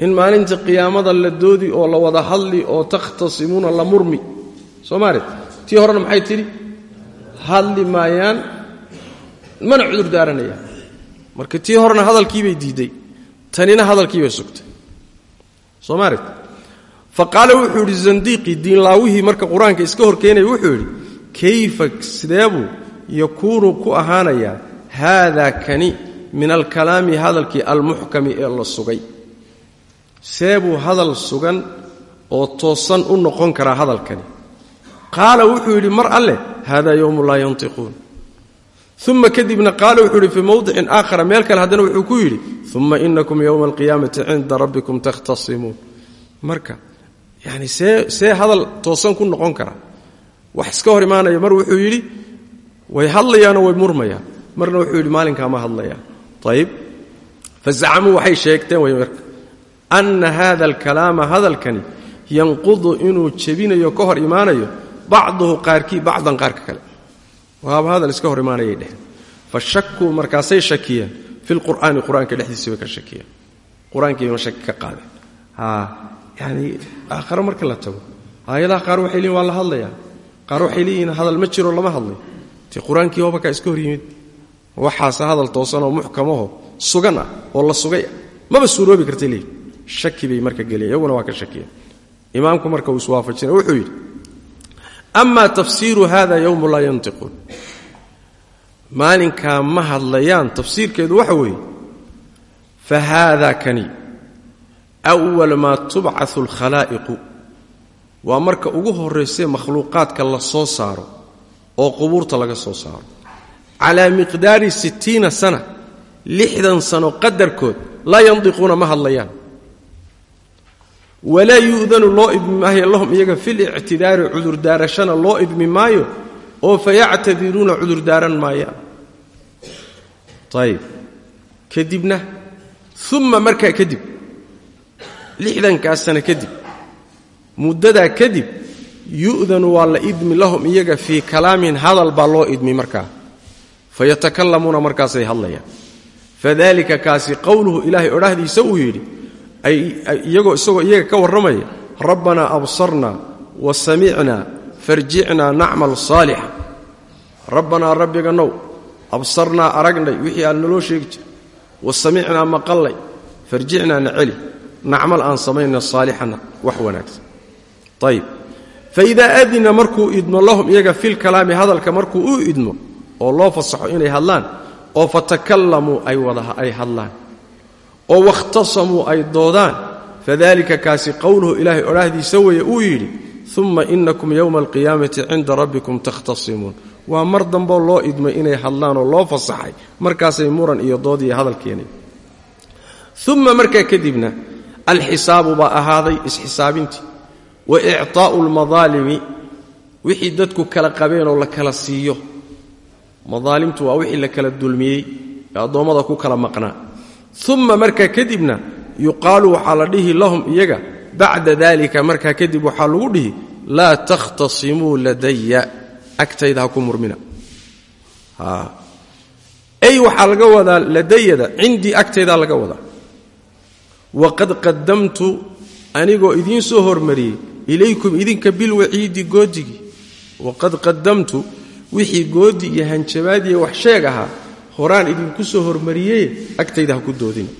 in maalinta qiyaamada la doodi oo la wada hadli oo takhtasimuuna la murmi. Soo maaret tii horena maxay tidhi? Hadli maayaan mana cudur daaranayaan marka tii horena hadalkiibay diidday tanina hadalkiibay sugtay. Soo maaret faqaala wuxuu yidhi zandiiqii diinlaawihii marka qur'aanka iska horkeenaya wuxuu yidhi kayfa sideebuu yakuunu ku ahaanayaa haadaa kani min alkalaami hadalkii almuxkami ee la sugay. Seebuu hadal sugan oo toosan u noqon karaa hadalkani. Qaala wuxuu yidhi mar alleh haadaa yowmu laa yantiquun uma kadibna qaala wuxuu yidhi fii mowdicin aakhara meel kale haddana wuxuu ku yidhi uma inakum yowma alqiyaamati cinda rabbikum takhtasimuun marka yani see see hadal toosan ku noqon karaa wax iska hor imaanaya mar wuxuu yidhi way hadlayaanoo way murmayaan marna wuxuu yidhi maalinkaa ma ayib fazacamuu waxay sheegteen way anna hada alkalaama hadalkani yanqudu inuu jebinayo ka hor imaanayo bacduhu qaarkii bacdan qaarka kale waaba hadal iska hor imaanayay dheheen fa shakuu markaasay shakiyeen fi lqur'aani qur'aanka dhexdiisii bay ka shakiyeen qur'aankiibama shaki ka qaadeen yani aakhare marka la tago. Aayadaha qaar waxay leeyiin waa la hadlayaa. Qaar waxay leeyihiin hadal ma jiro lama hadlayo ti qur'aankii hobakaa iska hor yimid. Waxaase hadal toosanoo muxkamaho sugan oo la sugay maba suuroobi kartay leeyihiin shaki bay marka geliyen iyaguna waa ka shakiyeen. Imaamku marka uu iswaafajina wuxuu yidhi ama tafsiiru hada yowmu laa yantiquun maalinkaa ma hadlayaan tafsiirkeedu waxa weeye fa haada kani awal maa tubcau alkhalaa'iqu waa marka ugu horraysee makhluuqaadka la soo saaro oo qubuurta laga soo saaro calaa miqdaari sittiina sana lixdan sano qadarkood laa yandiquuna ma hadlayaan walaa yu'danu loo idmi maayo lahum iyaga fil ictidaari cudurdaarashana loo idmi maayo oo fa yactadiruuna cudurdaaran maayaan. Ayib kadibna uma markaa kadib lixdankaas sano kadib muddadaa kadib yu'danu waa la idmi lahum iyaga fii kalaamin hadal baa loo idmi markaa. Fayatakallamuuna markaasay hadlayaan. Fadalika kaasi qowluhu ilaahay odhahdiisa uu yidhi iyagoo isagoo iyaga ka warramaya rabbanaa absarnaa wa samicnaa farjicnaa nacmal saalixa rabbanaa rabbiga now absarnaa aragnay wixii aan naloo sheegi jira wa samicnaa maqallay farjicnaa na celi nacmal aan samayna saalixana wax wanaagsan. Ayib faidaa adina markuu idmo lahum iyaga filkalaami hadalka markuu u idmo oo loo fasaxo inay hadlaan oo fatakallamuu ay hadlaan oo wakhtasamuu ay doodaan. Fadalika kaasi qowluhu ilaahay odhaahdiisa weeye uu yidhi uma inakum yowma alqiyaamati cinda rabbikum takhtasimuun. Waa mar damboo loo idmay inay hadlaan oo loo fasaxay markaasay muran iyo dood iyo hadal keenay uma markaa kadibna alxisaabu baa ahaaday isxisaabintii. Wa ictaa'u almadaalimi wixii dadku kala qabeen oo la kala siiyo. Madaalimtu waa wixii la kala dulmiyey ee addoommada ku kala maqnaa uma markaa kadibna yuqaalu waxaa la dhihi lahum iyaga bacda dalika markaa kadib waxaa lagu dhihi laa takhtasimuu ladaya agtayda ha ku murmina. Ay waxaa laga wadaa ladayada cindii agtaydaa laga wadaa. Waqad qadamtu anigoo idiin soo hormariyey ilaykum idinka bilwaciidi goodigii waqad qadamtu wixii goodi iyo hanjabaadiiyo wax sheeg ahaa horaan idinku soo hormariyey agtayda ha ku doodina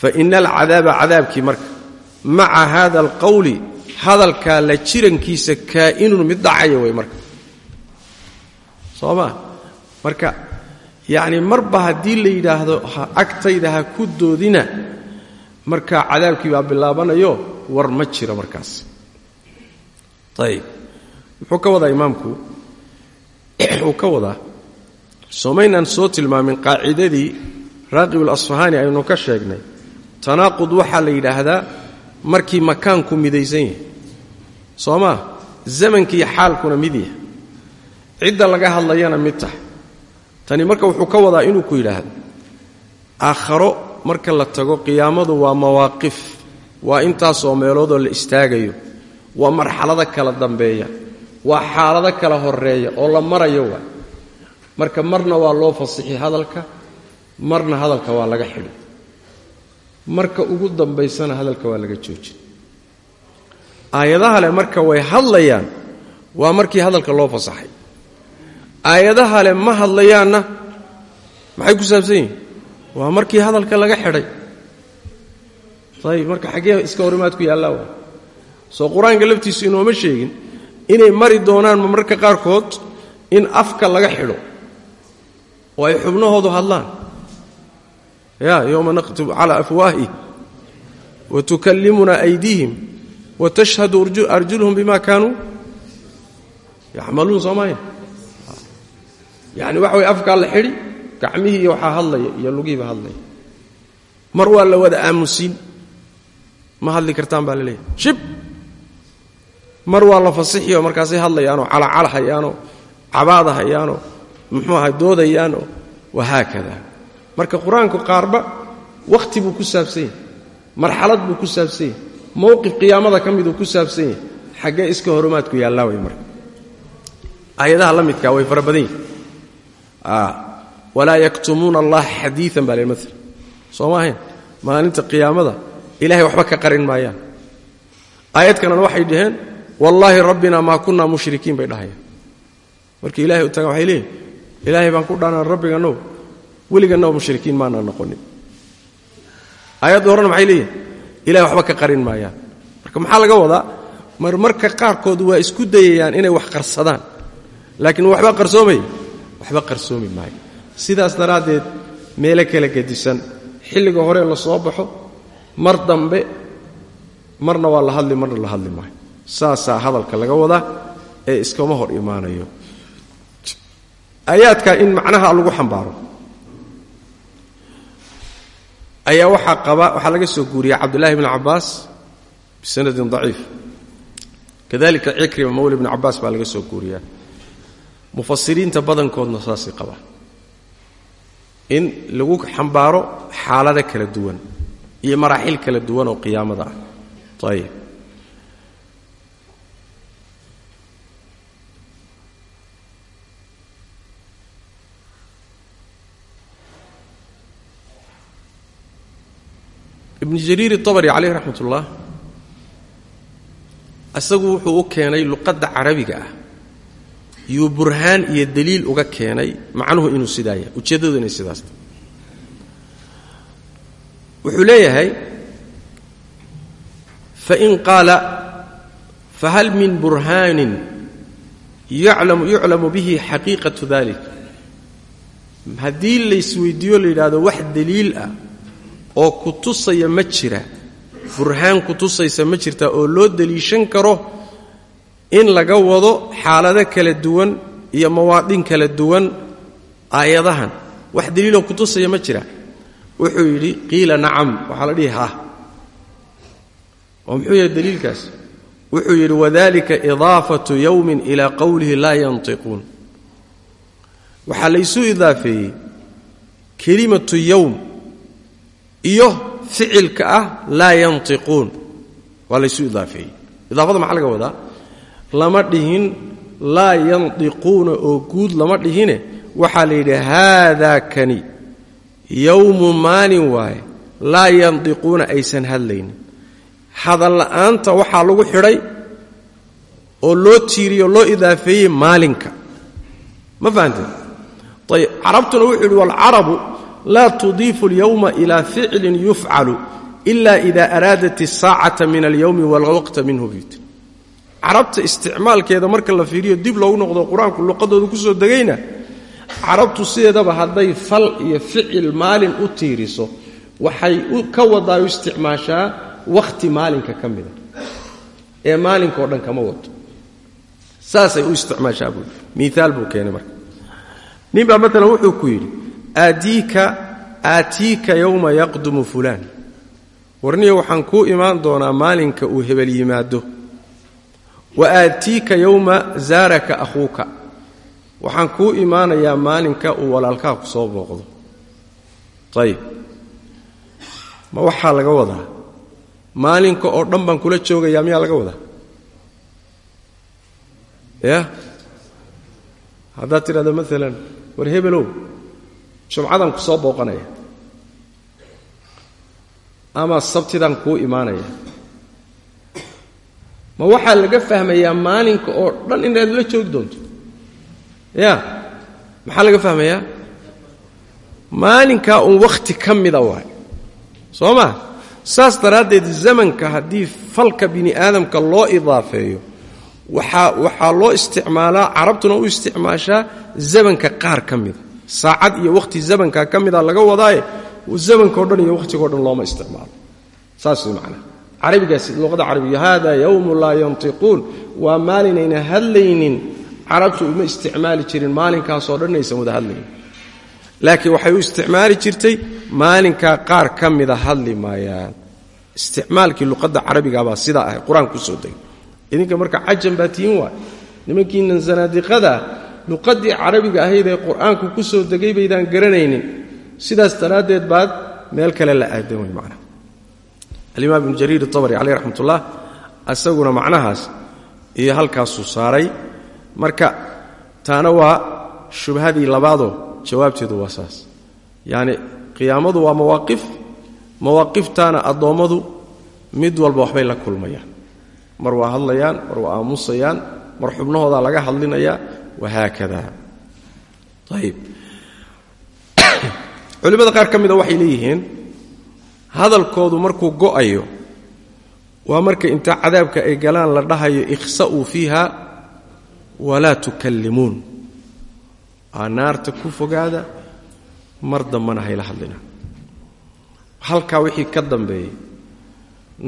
fa ina alcadaaba cadaabkii marka maca haada alqowli hadalkaa la jirankiisa kaa'inun mid dhacaya way marka. Soo maa marka yacni marba haddii la yidhaahdo agtayda ha ku doodina markaa cadaabkii baa bilaabanayo war ma jiro markaas. Ayib muxuu ka wadaa imaamku [clears throat] wuxuu ka wadaa soomaynaan soo tilmaamin qaacidadii raaqib alasfahaani aynu ka sheegnay. Tanaaqud waxaa la yidhaahdaa markii makaanku midaysan yahay. Soo maa zamankiiyo xaalkuna mid yahay. Cidda laga hadlayana mid tahay. Tani marka wuxuu ka wadaa inuu ku yidhaahdo aakharo marka la tago qiyaamadu waa mawaaqif waa intaasoo meeloodoo la istaagayo waa marxalado kala dambeeya waa xaalado kala horreeya oo la marayo waa marka marna waa loo fasixi hadalka marna hadalka waa laga xidhi marka ugu dambaysana hadalka waa laga joojin. Aayadaha le marka way hadlayaan waa markii hadalka loo fasaxay. Aayadaha le ma hadlayaanna maxay ku saabsan yihiin waa markii hadalka laga xidhay. Ayib marka xaggee iska horimaadku yaallaa waa. Soo qur'aanka laftiisu inooma sheegin inay mari doonaan marmarka qaarkood in afka laga xidho oo ay xubnahoodu hadlaan? Ya yowma naktubu calaa afwaahi wa tukallimuna aydiihim wa tashhadu arjuluhum bima kaanuu yacmaluun soo maaya yacni waxa way afkaa la xidhi gacmihii iyo iyo lugihiiba hadlaya mar waa wada aamusiin ma hadli kartaan baa la shib! Mar waa la fasixiyo markaasay hadlayaanoo calacala cabaada hayaanoo muxuu ahay doodayaanoo wahaakada marka qur'aanku qaarba wakhti buu ku saabsan yahay marxalad buu ku saabsan yahay mowqif qiyaamada ka miduu ku saabsan yahay xaggee iska horumaadku yaallaa way marka. Aayadaha la midkaa way fara badan yihiin walaa yaktumuuna allaha xadiian baa leel maala soo ma ahayn? Maalinta qiyaamada ilahay waxba ka qarin maayaan. Aayad waxay dhaheen wallaahi rabbina maa kunaa mushrikiin bay dhahayaan. Markii ilahay u tagaan waxay leeyihiin ilaahay baan ku dhaanaan rabbiganow weliganaba mushrikiin maanaan noqonin. Aayadda horena maxay leeyihiin ilahay waxba ka qarin maayaan. Marka maxaa laga wadaa? Marmarka qaarkood waa isku dayayaan inay wax qarsadaan. Laakiin waxba qarsoomaya waxba qarsoomi maayo. Sidaas daraaddeed meelo kala gedisan. Xilliga hore la soo baxo mar dambe marna waa la hadli marna la hadli maayo. Saasaa hadalka laga wada ee iskama hor imaanayo aayaadka in macnaha lagu xambaaro. Ayaa waxaa qaba waxaa laga soo guuriyey cabdullahi bni cabbaas bisanadin daciif. Kadalika cikrima mawli bni cabbaas baa laga soo guuriyaa mufasiriinta badankoodna saasay qabaan in lagu xambaaro xaalado kala duwan iyo maraaxil kala duwan oo qiyaamada ah. Ayib ibnu jariir itabari caleyh raxmat ullah isagu wuxuu u keenay luqadda carabiga ah. Yuu burhaan iyo daliil uga keenay macnuhu inuu sidaa yahay inay sidaas. Tahay wuxuu leeyahay fain qaala fahal min burhaanin yuclamu bihi xaqiiqatu dalik haddii laysweydiiyo la yidhaahdo wax daliil ah oo ku tusaya ma jira. Burhaan ku tusaysa ma jirta oo loo deliishan karo in laga wado xaalado kala duwan iyo mawaadin kala duwan aayadahan. Wax daliiloo ku tusaya ma jira. Wuxuu yidhi qiila nacam waxaa la dhihi ha oo muxuu yahay daliilkaas wuxuu yidhi wadalika idaafatu yowmin ilaa qowlihi laa yantiquun. Waxaa laysu idaafeeyey kelimatu yowm iyo ficilka ah laa yantiquun. Waa laysu idaafeeyey. Idaafada maxaa laga wadaa? Lama dhihin laa yantiquuna oo guud lama dhihine. Waxaa la yidhi haadaa kani yowmu maalin waaye laa yantiquuna aysan hadlaynin. Hadalla'aanta waxaa lagu xidhay oo loo tiiriyo loo idaafeeyey maalinka. Ma fahamteen ayb carabtuna wuxuu yidhi waalcarabu laa tudiifu alyowma ilaa ficlin yufcalu ila ida araadat asaacata min alyowmi walwaqta minhu bit carabta isticmaalkeeda marka la fiiriyo dib loogu noqdo qur'aanku luqadooda ku soo degayna carabtu sideedaba hadday fal iyo ficil maalin u tiiriso waxay ka wadaa u isticmaashaa wakhti maalinka ka mida ee maalinkaoo dhan kama wado saasay u isticmaashaa buu miaal buu aatiika aatiika yowma yaqdumu fulaan. Warniya waxaan kuu imaan doonaa maalinka uu hebel yimaado. Wa aatiika yowma zaaraka akhuuka. Waxaan kuu imaanayaa maalinka uu walaalkaa ku soo booqdo. Ayib ma waxaa laga wadaa? Maalinka oo dhan baan kula joogayaa miyaa laga wadaa? Ya haddaad tidhahdo maalan war hebelow jumcadan ku soo booqanaya. Ama sabtidan kuu imaanaya. Ma waxaa laga fahmayaa maalinka oo dhan inaad la joogi doonto? Ya maxaa laga fahmayaa? Maalinkaa uun wakhti ka mida waay. Soo ma? Saas daraaddeed zamanka haddii falka bini aadamka loo idaafeeyo waxaa waxaa loo isticmaalaa carabtuna u isticmaashaa zamanka qaar ka mida saacad iyo wakhti zamanka ka mida laga wadaaye zamankao dhan iyo wakhtigao dhan looma isticmaalo. Saas way macnaha luqada carabiga hada yowmu laa yantiquun. Waa maalinayna hadlaynin carabtu uma isticmaali jirin maalinkaasoo dhan aysan wada hadlaynin. Laakiin waxay u isticmaali jirtay maalinkaa qaar ka mida hadli maayaan. Isticmaalkii luqadda carabigabaa sidaa ahay qur'aanka ku soo degay. Idinka marka cajan baa tihiin waay. Nimankiinan sanaadiqadaa luqaddii carabiga ahayd ee qur'aanku ku soo degay baydaan garanaynin. Sidaas daraaddeed baad meel kale la aadan way macnaha. Alimaam ibnu jariir itabari caleyh raxmat ullah isaguna macnahaas iyo halkaasuu saaray. Marka taana waa shubhadii labaadoo jawaabteedu waa saas. Yacni qiyaamadu waa mawaaqif mawaaqiftaana addoommadu mid walba waxbay la kulmayaan. Mar waa hadlayaan mar waa aamusayaan mar xubnahoodaa laga hadlinayaa wahaakada ayib culimmada qaar ka mida waxay leeyihiin hadalkoodu markuu go'ayo waa marka inta cadaabka ay galaan la dhahayo ikhsa'uu fiiha walaa tukallimuun aa naarta ku fogaada mar dambana hayla hadlina halkaa wixii ka dambeeyey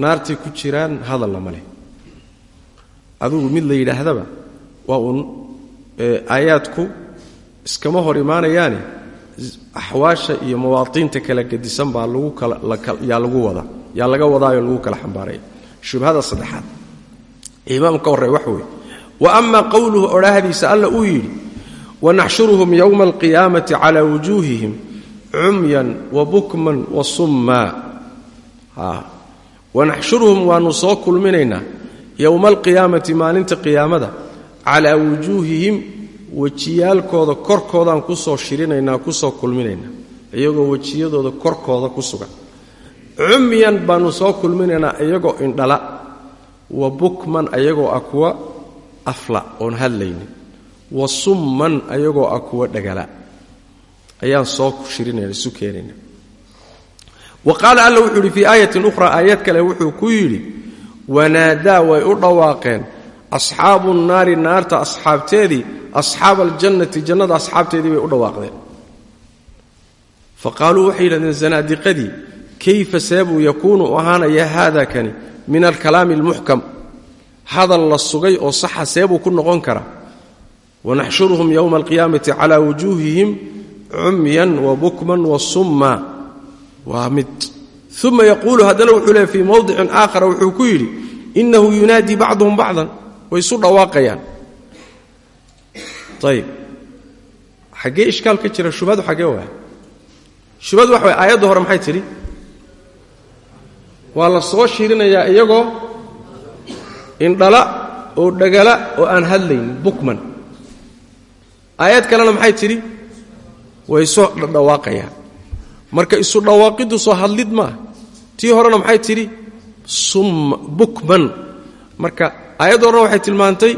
naartay ku jiraan hadal lama leh adugu mid la yidhaahdaba waa uun aayaadku iskama hor imaanayaane axwaasha iyo mawaadiinta kala gedisan baa yaa lagu wadaa yaa laga wadaayo lagu kala xambaaraya shubhada saddexaad. Imaam ka horrey waxa weeye wa ama qowluhu odhaahdiisa alla uu yidhi wanaxshuruhum yowma alqiyaamati cala wujuuhihim cumyan wa bukman wa summaa wanaxshuruhum waannu soo kulminaynaa yowma alqiyaamati maalinta qiyaamada calaa wujuuhihim wejiyaalkooda korkoodaan ku soo shirinaynaa ku soo kulminaynaa. Iyagoo wejiyadooda korkooda ku sugan. Cumyan baannu soo kulminaynaa iyagoo indhala wa bukman ayagoo ah kuwa afla oon hadlaynin. Wa summan ayagoo ah kuwa dhagala. Ayaan soo shirinayna isu keenayna. Wa qaala alla wuxuu yidhi fii aayatin ukhraa aayad kale wuxuu ku yidhi wanaadaa way u dhawaaqeen asxaabu nnaari naarta asxaabteedii asxaaba aljannati jannada asxaabteedii bay u dhawaaqdeen. Fa qaaluu waxay yidhahdeen zanaadiqadii kayfa seebuu yakuunu u ahaanaya haada kani? Min alkalaami almuxkam. Hadal la sugay oo saxa seebuu ku noqon karaa wanaxshuruhum yowma alqiyaamati calaa wujuuhihim cumyan wa bukman wa summa. Waa mid. Uma yaquulu haddana wuxuu leey way isu dhawaaqayaan. Ayib xaggee ishkaal ka jira shubhadu xaggee waay shubhadu waxa way aayadda hore maxay tidhi? Waa la soo shirinayaa iyagoo indhala oo dhagala oo aan hadlayn bukman. Aayad kalena maxay tidhi? Way isu dhawaaqayaan. Marka isu dhawaaqiddu soo hadlid maaha tii horena maxay tidhi? Bukman. Marka aayadda horena waxay tilmaantay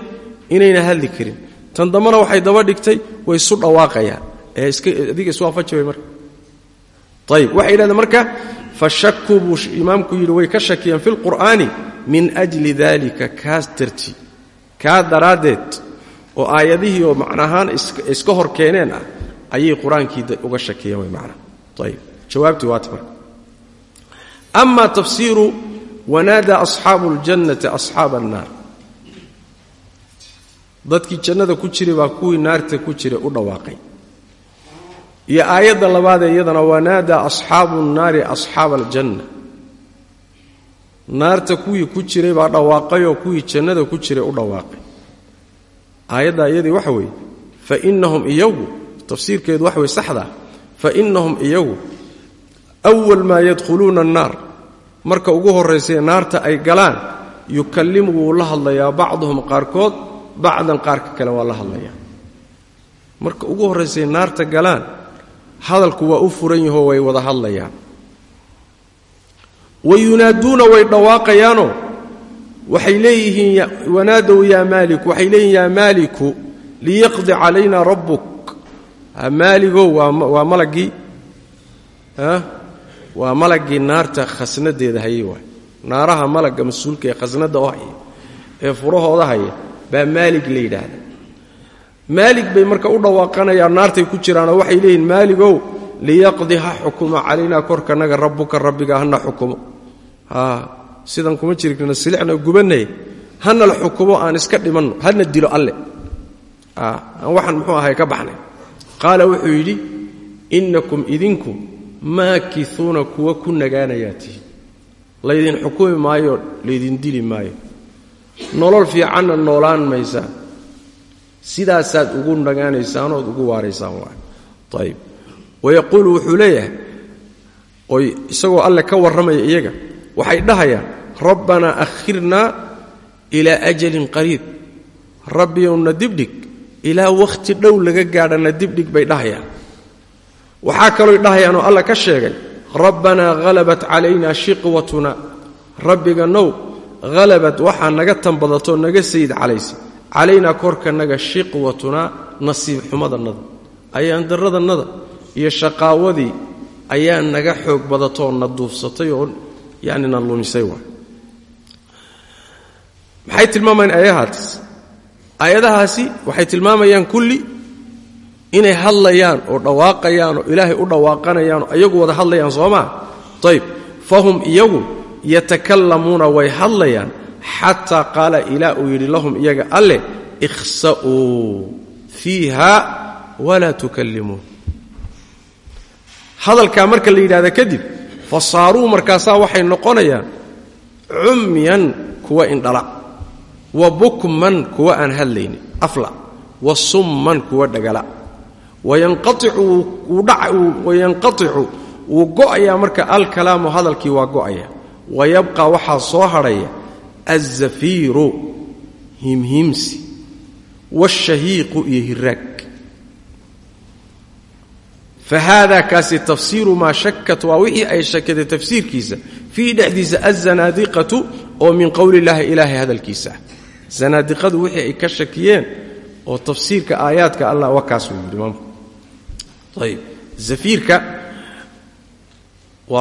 inayna hadli karin. Tan dambena waxay daba dhigtay way isu dhawaaqayaan. Ee adiga iswaafajibay marka. Ayib waxay yidhahdeen marka fashakuu buu imaamku yidhi way ka shakiyeen fi lqur'aani min ajli dalika kaas dartii kaa daraaddeed oo aayadihii oo macnahaan iska hor keeneen ah ayay qur'aankii uga shakiyeen way macnaa ayib jawaabtii waata marka ama tafsiiru wanaada asxaabu اljannati asxaaba annaar dadkii jannada ku jiray baa kuwii naarta ku jiray u dhawaaqay. Iyo aayadda labaadee iyadana wanaada asxaabu nnaari asxaaba aljanna. Naarta kuwii ku jiray baa dhawaaqayoo kuwii jannada ku jiray u dhawaaqay. Aayaddaa iyadii waxa weeye fainahum iyagu tafsiirkeedu waxa weye saxdaa fainahum iyagu awal maa yadkhuluuna annaar. Marka ugu horraysay naarta ay galaan yukallimu wuu la hadlayaa bacduhum qaarkood bacdan qaarka kale waa la hadlayaa marka ugu horraysay naarta galaan hadalku waa u furan yahoo way wada hadlayaan. Wa yunaaduuna way dhawaaqayaanoo waxay leeyihiin wanaadow yaa maaliku waxay leeyihiin yaa maaliku liyaqdi calayna rabbuk. Maaligow waa malagii waa malaggii naarta khasnadeeda hayay waay. Naaraha malagga mas'uulka ee khasnadda oo haya ee furahooda haya baa maalig la yidhaahda maalig bay marka u dhawaaqanayaan naartay ku jiraanoo waxay leeyihiin maaligow liyaqdi ha xukumo calaynaa korkanaga rabbuka rabbiga hana xukumo. Sidan kuma jirna silixna gubanay hana la xukumo aan iska dhimanno hana dilo alle. Aan waxaan muxuu ahay ka baxnay. Qaala wuxuu yidhi innakum idinku maakiuuna kuwa ku nagaanayaa tihiin. Laydin xukumi maayo laydin dili maayo nolol fiicanna noolaan maysaan sidaasaad ugu nagaanaysaan ood ugu waaraysaan waay. Ayib wayaquulu wuxuu leeyahay oy isagoo alle ka warramaya iyaga waxay dhahayaan rabbanaa akhirnaa ilaa ajalin qariib. Rabbiyowna dibdhig ilaa wakhti dhow laga gaadhana dibdhig bay dhahayaan. Waxaa kalooy dhahayaan oo alla ka sheegay rabbanaa halabat calayna shiqwatuna. Rabbiga now halabat waxaa naga tanbadatoo naga sayid calaysa calaynaa korkanaga shiqwatunaa nasiib xumadannada ayaan darradannada iyo shaqaawadii ayaa naga xoog badatoo na duufsatay oo yani na lumisay waay maxay tilmaamayaan aayadahaas aayadahaasi waxay tilmaamayaan kulli inay hadlayaan oo dhawaaqayaan oo ilaahay u dhawaaqanayaan oo iyagu wada hadlayaan soo maa ayb fahum iyagu yatakallamuuna way hadlayaan xataa qaala ilaa uu yidhi lahum iyaga alleh ikhsa'uu fiiha walaa tukallimuun. Hadalkaa marka la yidhahda kadib fa saaruu markaasaa waxay noqonayaan cumyan kuwa indhala wa bukman kuwa aan hadlaynin afla wa summan kuwa dhagala wayanqaicu wuu go'ayaa marka alkalaamu hadalkii waa go'aya wa yabqa waxaa soo hadhaya alzafiiru himhimsi waashahiiqu iyo hiraag. Fa haada kaasi tafsiiru maa shakat waa wixii ay shakatay tafsiirkiisa. Fiihi dhexdiisa alzanaadiqatu oo min qowli illaahi ilaahay hadalkiisa. Zanaadiqadu wixii ay ka shakiyeen oo tafsiirka aayaadka allah waa kaas uu yidhi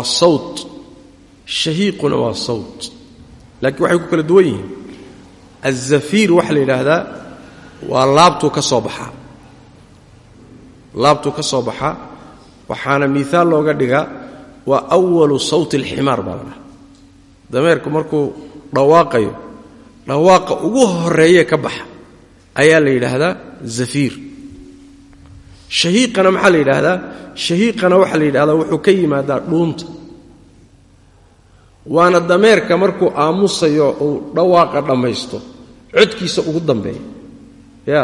sawt shahiiquna waa sawt. Laakiin waxay ku kala duwan yihiin. Alzafiir waxaa la yidhaahdaa waa laabtuu ka soo baxaa laabtuu ka soo baxaa waxaana miaal looga dhigaa waa awalu sawti alximaar baa la dhaha dameerku markuu dhawaaqayo dhawaaqa ugu horeeye ka baxa ayaa la yidhaahdaa zafiir. Shahiiqana maxaa la yidhaahdaa? Shahiiqana waxaa la yidhahdaa wuxuu ka yimaadaa dhuunta waana dameerka markuu aamusayo uu dhawaaqa dhammaysto. Codkiisa ugu dambeeya. Ya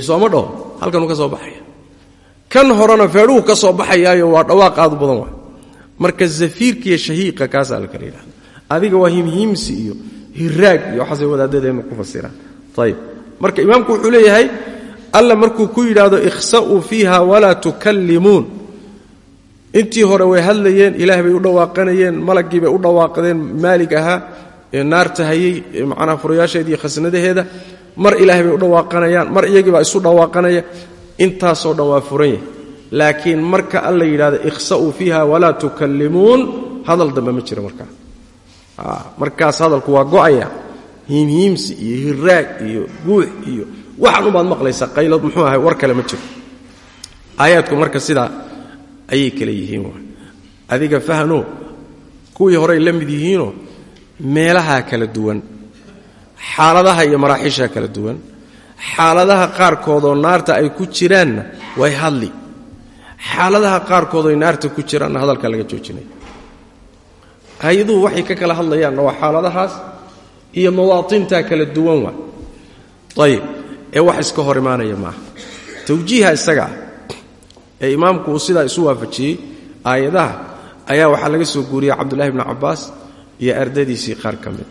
sooma [laughs] dhaho? Halkanuu ka soo baxaya. Kan horena feedhuhu ka soo baxayaayo waa dhawaaq aad u badan waa marka zafiirkiiyo shahiiqa kaasaa la kala yidhahda adiga waa himhiimsi iyo hiraag iyo waxaasay wadaadadeennu ku fasiraan. Ayib marka imaamku wuxuu leeyahay alla markuu ku yidhaahdo ikhsa'uu fiiha walaa tukallimuun intii hore way hadlayeen ilaah bay u dhawaaqanayeen malaggii bay u dhawaaqdeen maalig ahaa ee naarta hayey macnaha furayaasheeda khasnadaheeda mar ilaahay bay u dhawaaqanayaan mar iyagiibaa isu dhawaaqanaya intaasoo dhan waa furan yahay. Laakiin marka alla yidhahdo ikhsa'uu fiiha walaa tukallimuun hadal dambe ma jiro markaa. Markaas hadalku waa go'aya. Hiimhiimsi iyo hiraag iyo guux iyo waxan ubaad maqlaysaa qaylad muxuu ahay war kale ma jiro. Aayaadku marka sidaa ayay kale yihiin adiga fahno kuwii horey la mid yihiinoo meelahaa kala duwan xaaladaha iyo maraaxiishaa kala duwan xaaladaha qaarkoodoo naarta ay ku jiraanna way hadli. Xaaladaha qaarkoodoo naarta ku jiraanna hadalkaa laga joojinaya hay'aduhu waxay ka kala hadlayaanna waa xaaladahaas iyo mawaatintaa kala duwan waa ayib ee wax iska hor imaanaya maaha. Tawjiiha isaga ah ee imaamku uu sidaa isu waafajiyey aayadaha ayaa waxaa laga soo guuriyey cabdullahi bni cabbaas iyo ardadiisii qaar ka mid.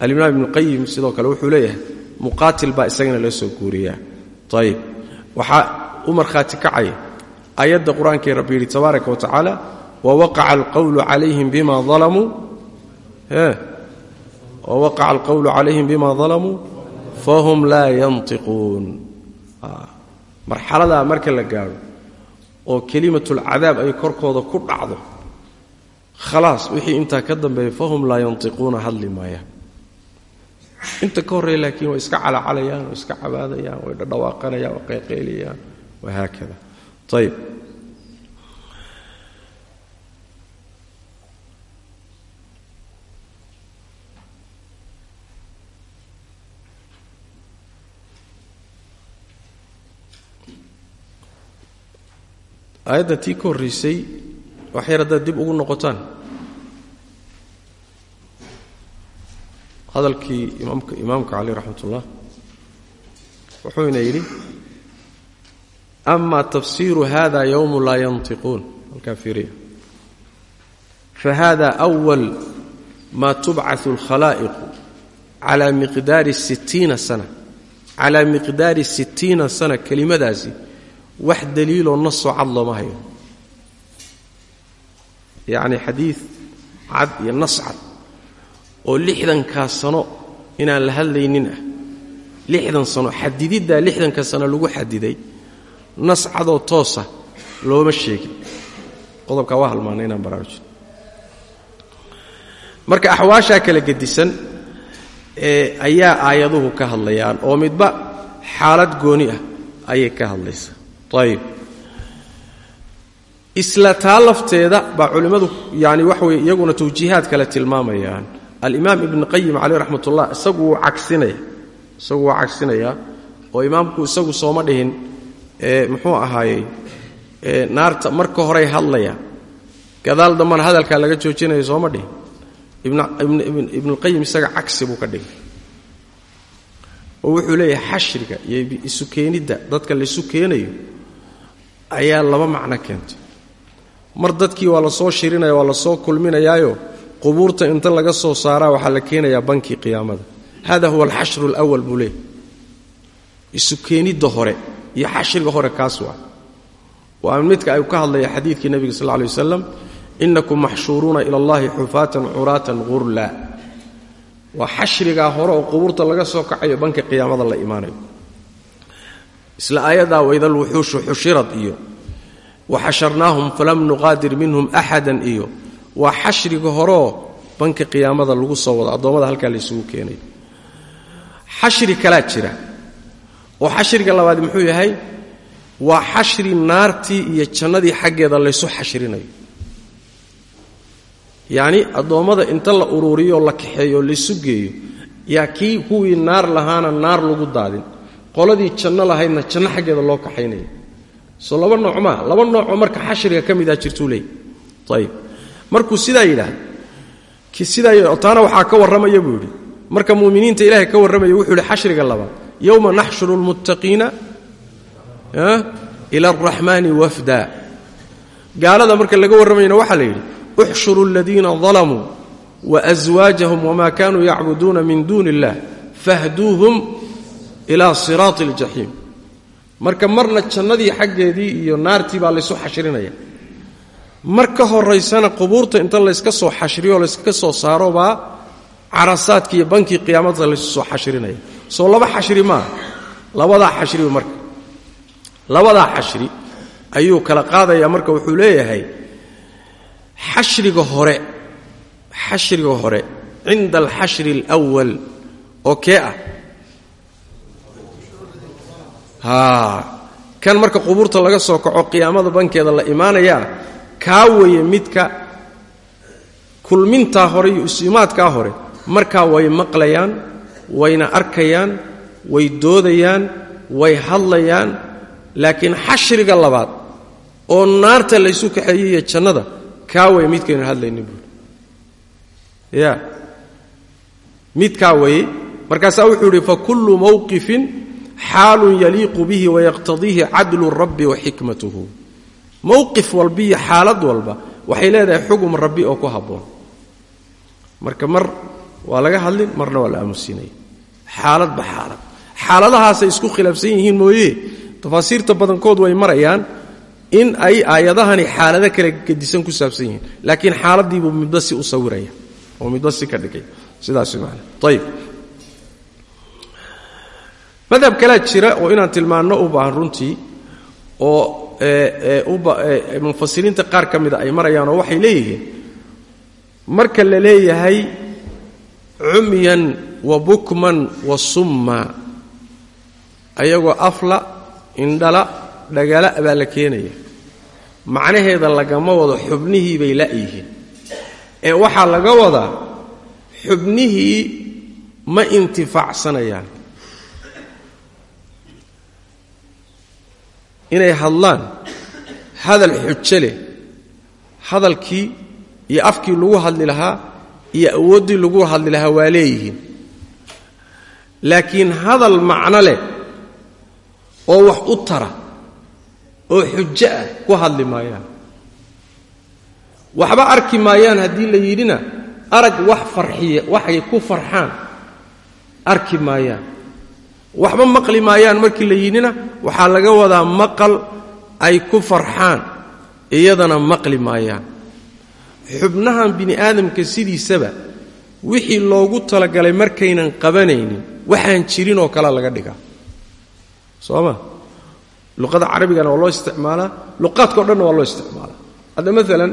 Alimaam ibnuqayim sidoo kale wuxuu leeyahay muqaatil baa isagana la soo guuriyaa. Ayib waxaa u markhaati kacaya aayadda qur'aankee rabbi yidhi tabaaraka wa tacaala wawaqaca alqawlu calayhim bima alamuu wawaqaca alqawlu calayhim bima dalamuu fahum laa yantiquun. Marxaladaa marka la gaadho oo kelimatulcadaab ay korkooda ku dhacdo khalaas wixii intaa ka dambeeya fahum laa yantiquuna hadli maayaan inta ka horreeya laakiin way iska calacalayaan way iska cabaadayaan way dhadhawaaqanayaan way qayqaylayaan wahaakada ayib aayadda tii ka horraysay waxyar haddaad dib ugu noqotaan hadalkii imaamka imaamka caleyh raxmat ullah wuxuuna yidhi ama tafsiiru hada yowmu laa yantiquun halkaa fiiriya fahada أwal ma tubcaثu اlkhalaa'iqu calى miqdaari sittiina sana calaa miqdaari sittiina sana kelimadaasi wax daliiloo nasoo cad looma hayo. Yacni xadiid cad iyo nas cad oo lixdankaa sano inaan la hadlaynin ah. Lixdan sano xadididdaa lixdanka sano lagu xadiday nas cadoo toosa looma sheegin. Qodobkaa waa halmaana inaan baraarujin marka axwaashaa kala gedisan ee ayaa aayaduhu ka hadlayaan oo midba xaalad gooni ah ayay ka hadlaysaa ayib isla taa lafteeda baa culimmadu yani waxa weye iyaguna tawjiihaad kale tilmaamayaan. Alimaam ibn qayim caleyh raxmat ullah isagu wuu cagsinaya isagu waa cagsinayaa oo imaamku isagu sooma dhihin muxuu ahaayey naarta marka horay hadlaya gadaal dambana hadalkaa laga joojinaya sooma dhihin. Ibnulqayim isaga cagsi buu ka dhigay. Oo wuxuu leeyahay xashriga iyo isu keenidda dadka laisu keenayo ayaa laba macno keentay. Mar dadkii waa la soo shirinaya waa la soo kulminayaayo qubuurta inta laga soo saaraa waxaa la keenayaa bankii qiyaamada. Hada huwa alxashru alawal buu leeyahy isu keenidda hore iyo xashriga hore kaas waa. Waa midka ay ka hadlaya xadiidkii nebiga sal lla lay wasalam inakum maxshuuruuna ila allahi xufaatan curaatan ghurla. Waa xashrigaa hore oo qubuurta laga soo kacayo banka qiyaamada la imaanayo isla aayaddaa waida alwuxuushu xushirad iyo waxasharnaahum falam nuqaadir minhum axadan iyo waa xashriga horeoo banka qiyaamada lagu soo wado addoommada halkaa laysugu keenayo xashri kalaa jira. Oo xashriga labaad muxuu yahay? Waa xashri naartii iyo jannadii xaggeeda laysu xashrinayo. Yacni addoommada inta la uruuriyo la kaxeeyo laysu geeyo yaa kii kuwii naar lahaana naar lagu daadin qoladii janno lahaydna janno xaggeeda loo kaxaynaya. Soo laba nooc laba noocoo marka xashriga ka midaa jirtuu leey. Ayib markuu sidaa yidhaah sidaa taana waxaa ka warramaya buu yidhi. Marka mu'miniinta ilaahay ka warramaya wuxuu yidhi xashriga labaad. Yowma naxshuru lmuttaqiina ila alraxmaani wafda gaalada marka laga warramayana waxaa la yidhi uxshuru aladiina dalamuu waaswaajahum wma kanuu yacbuduuna min duuni illah fahduuhum ila siraati aljaxiim marka marna jannadii xaggeedii iyo naartii baa laysu xashrinaya mar ka horaysana qubuurta inta layska soo xashriyo layska soo saaro baa carasaadki iyo bankii qiyaamada laysu soo xashrinaya soo laba xashri maaha labadaa xashriba marka. Labadaa xashri ayuu kala qaadaya marka wuxuu leeyahay xashriga hore xashriga hore cinda alxashri alwal oo kee ah kan marka qubuurta laga soo kaco qiyaamada bankeeda la imaanayaa kaa weeye midka kulmintaa hore iyo isimaadkaa hore. Markaa way maqlayaan wayna arkayaan way doodayaan way hadlayaan laakiin xashriga labaad oo naarta laysu kaxeeyey iyo jannada kaa weye midkaynu hadlaynin buuri ya midkaa weye markaasaa wuxuu idhi fakullu mawqifin xaalun yaliiqu bihi wayaqtadiihi cadlu rabbi wa xikmatuhu. Mowqif walbiiyo xaalad walba waxay leedahay xugum rabbi oo ku habboon. Marka mar waa laga hadlin marna waa la aamusiinaya isku khilaafsan yihiin mooye. Tafaasiirta badankood way marayaan in ay aayadahani xaalado kale gedisan ku saabsan yihiin. Laakiin xaaladiibuu midba si u sawiraya oo midba si ka dhigay. Sidaas man ayib madhab kalaa jira oo inaan tilmaanno u baahan runtii oo mufasiriinta qaar ka mida ay marayaan oo waxay leeyihiin marka la leeyahay cumyan wa bukman wa summa ayagoo afla indhala dhagala baa la keenaya. Macnaheeda lagama wado xubnihii bay la'yihiin ee waxaa laga wadaa xubnihii ma intifaacsanayaan inay hadlaan hadal xujo leh hadalkii iyo afkii lagu hadli lahaa iyo awooddii lagu hadli lahaa waa leeyihiin. Laakiin hadal macno leh oo wax u tara oo xujo ah ku hadli maayaan. Waxba arki maayaan haddii la yidhina arag wax farxiya waxay ku farxaan arki maayaan waxba maqli maayaan markii la yidhina waxaa laga wadaa maqal ay ku farxaan iyadana maqli maayaan. Xubnahan bini aadamka sidiisaba wixii loogu talagalay markaynan qabanaynin waxaan jirin oo kale laga dhigaa. Soo ma? Luqada carabigana waa loo isticmaalaa luqaadka o dhanna waa loo isticmaalaa hadda maalan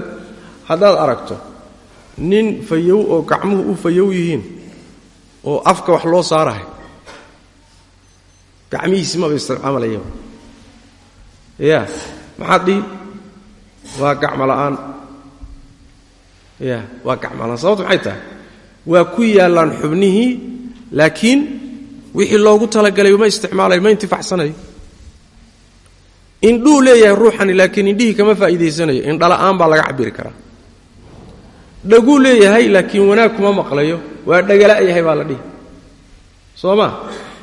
haddaad aragto nin fayow oo gacmuhu u fayow yihiin oo afka wax loo saarahay gacmihiisi maba isticmaamalaya ya maxaad dhihi waa gacmo la'aan. Ya waa gacmo la'aan. Sababta maxay tahay? Waa ku yaallaan xubnihii laakiin wixii loogu talagalay ma isticmaalayo ma intifacsanayo. Indhuu leeyahay ruuxani laakiin indhihii kama faa'iidaysanayo. Indhala'aan baa laga cabiri karaa. Dhaguu leeyahay laakiin wanaag kuma maqlayo. Waa dhagala'yahay baa la dhihi. Soo ma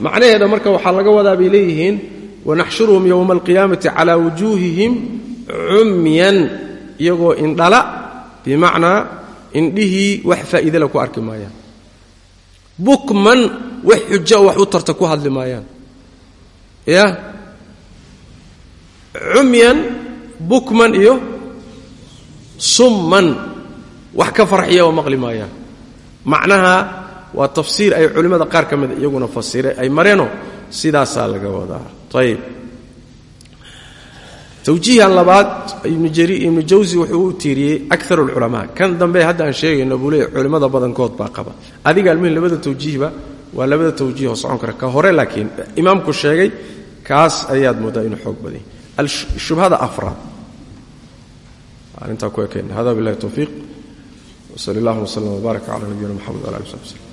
macnaheeda marka waxaa laga wadaa bay leeyihiin wanaxshuruhum yowma alqiyaamati calaa wujuuhihim cumyan iyagoo indhala bimacnaa indhihii wax faa'iidale ku arki maayaan. Bukman wax xujo wax u tarta ku hadli maayaan. Ya? Cumyan bukman iyo summan wax ka farxiya oo maqli maayaan. Macnaha waa tafsiir ay culimmada qaar ka mida iyaguna fasire ay mareeno sidaasaa laga wadaa. Ayib tawjiihan labaad ibnu jawsi wuxuu u tiiriyey akar kan dambe hadda aan sheegayno buu leeya culimmada badankood baa qaba. Adiga almuhim labada tawjiihba waa labada tawjiih oo socon kara ka hore laakiin imaamku sheegay kaas ayaad mooddaa inuu xoog badanya shubhada afraad. Arrintaa ku ekeen hada billahi towfiiq wsal allahuma wslm wbaarak cala nabiyina mxamed wala ali w sabi slm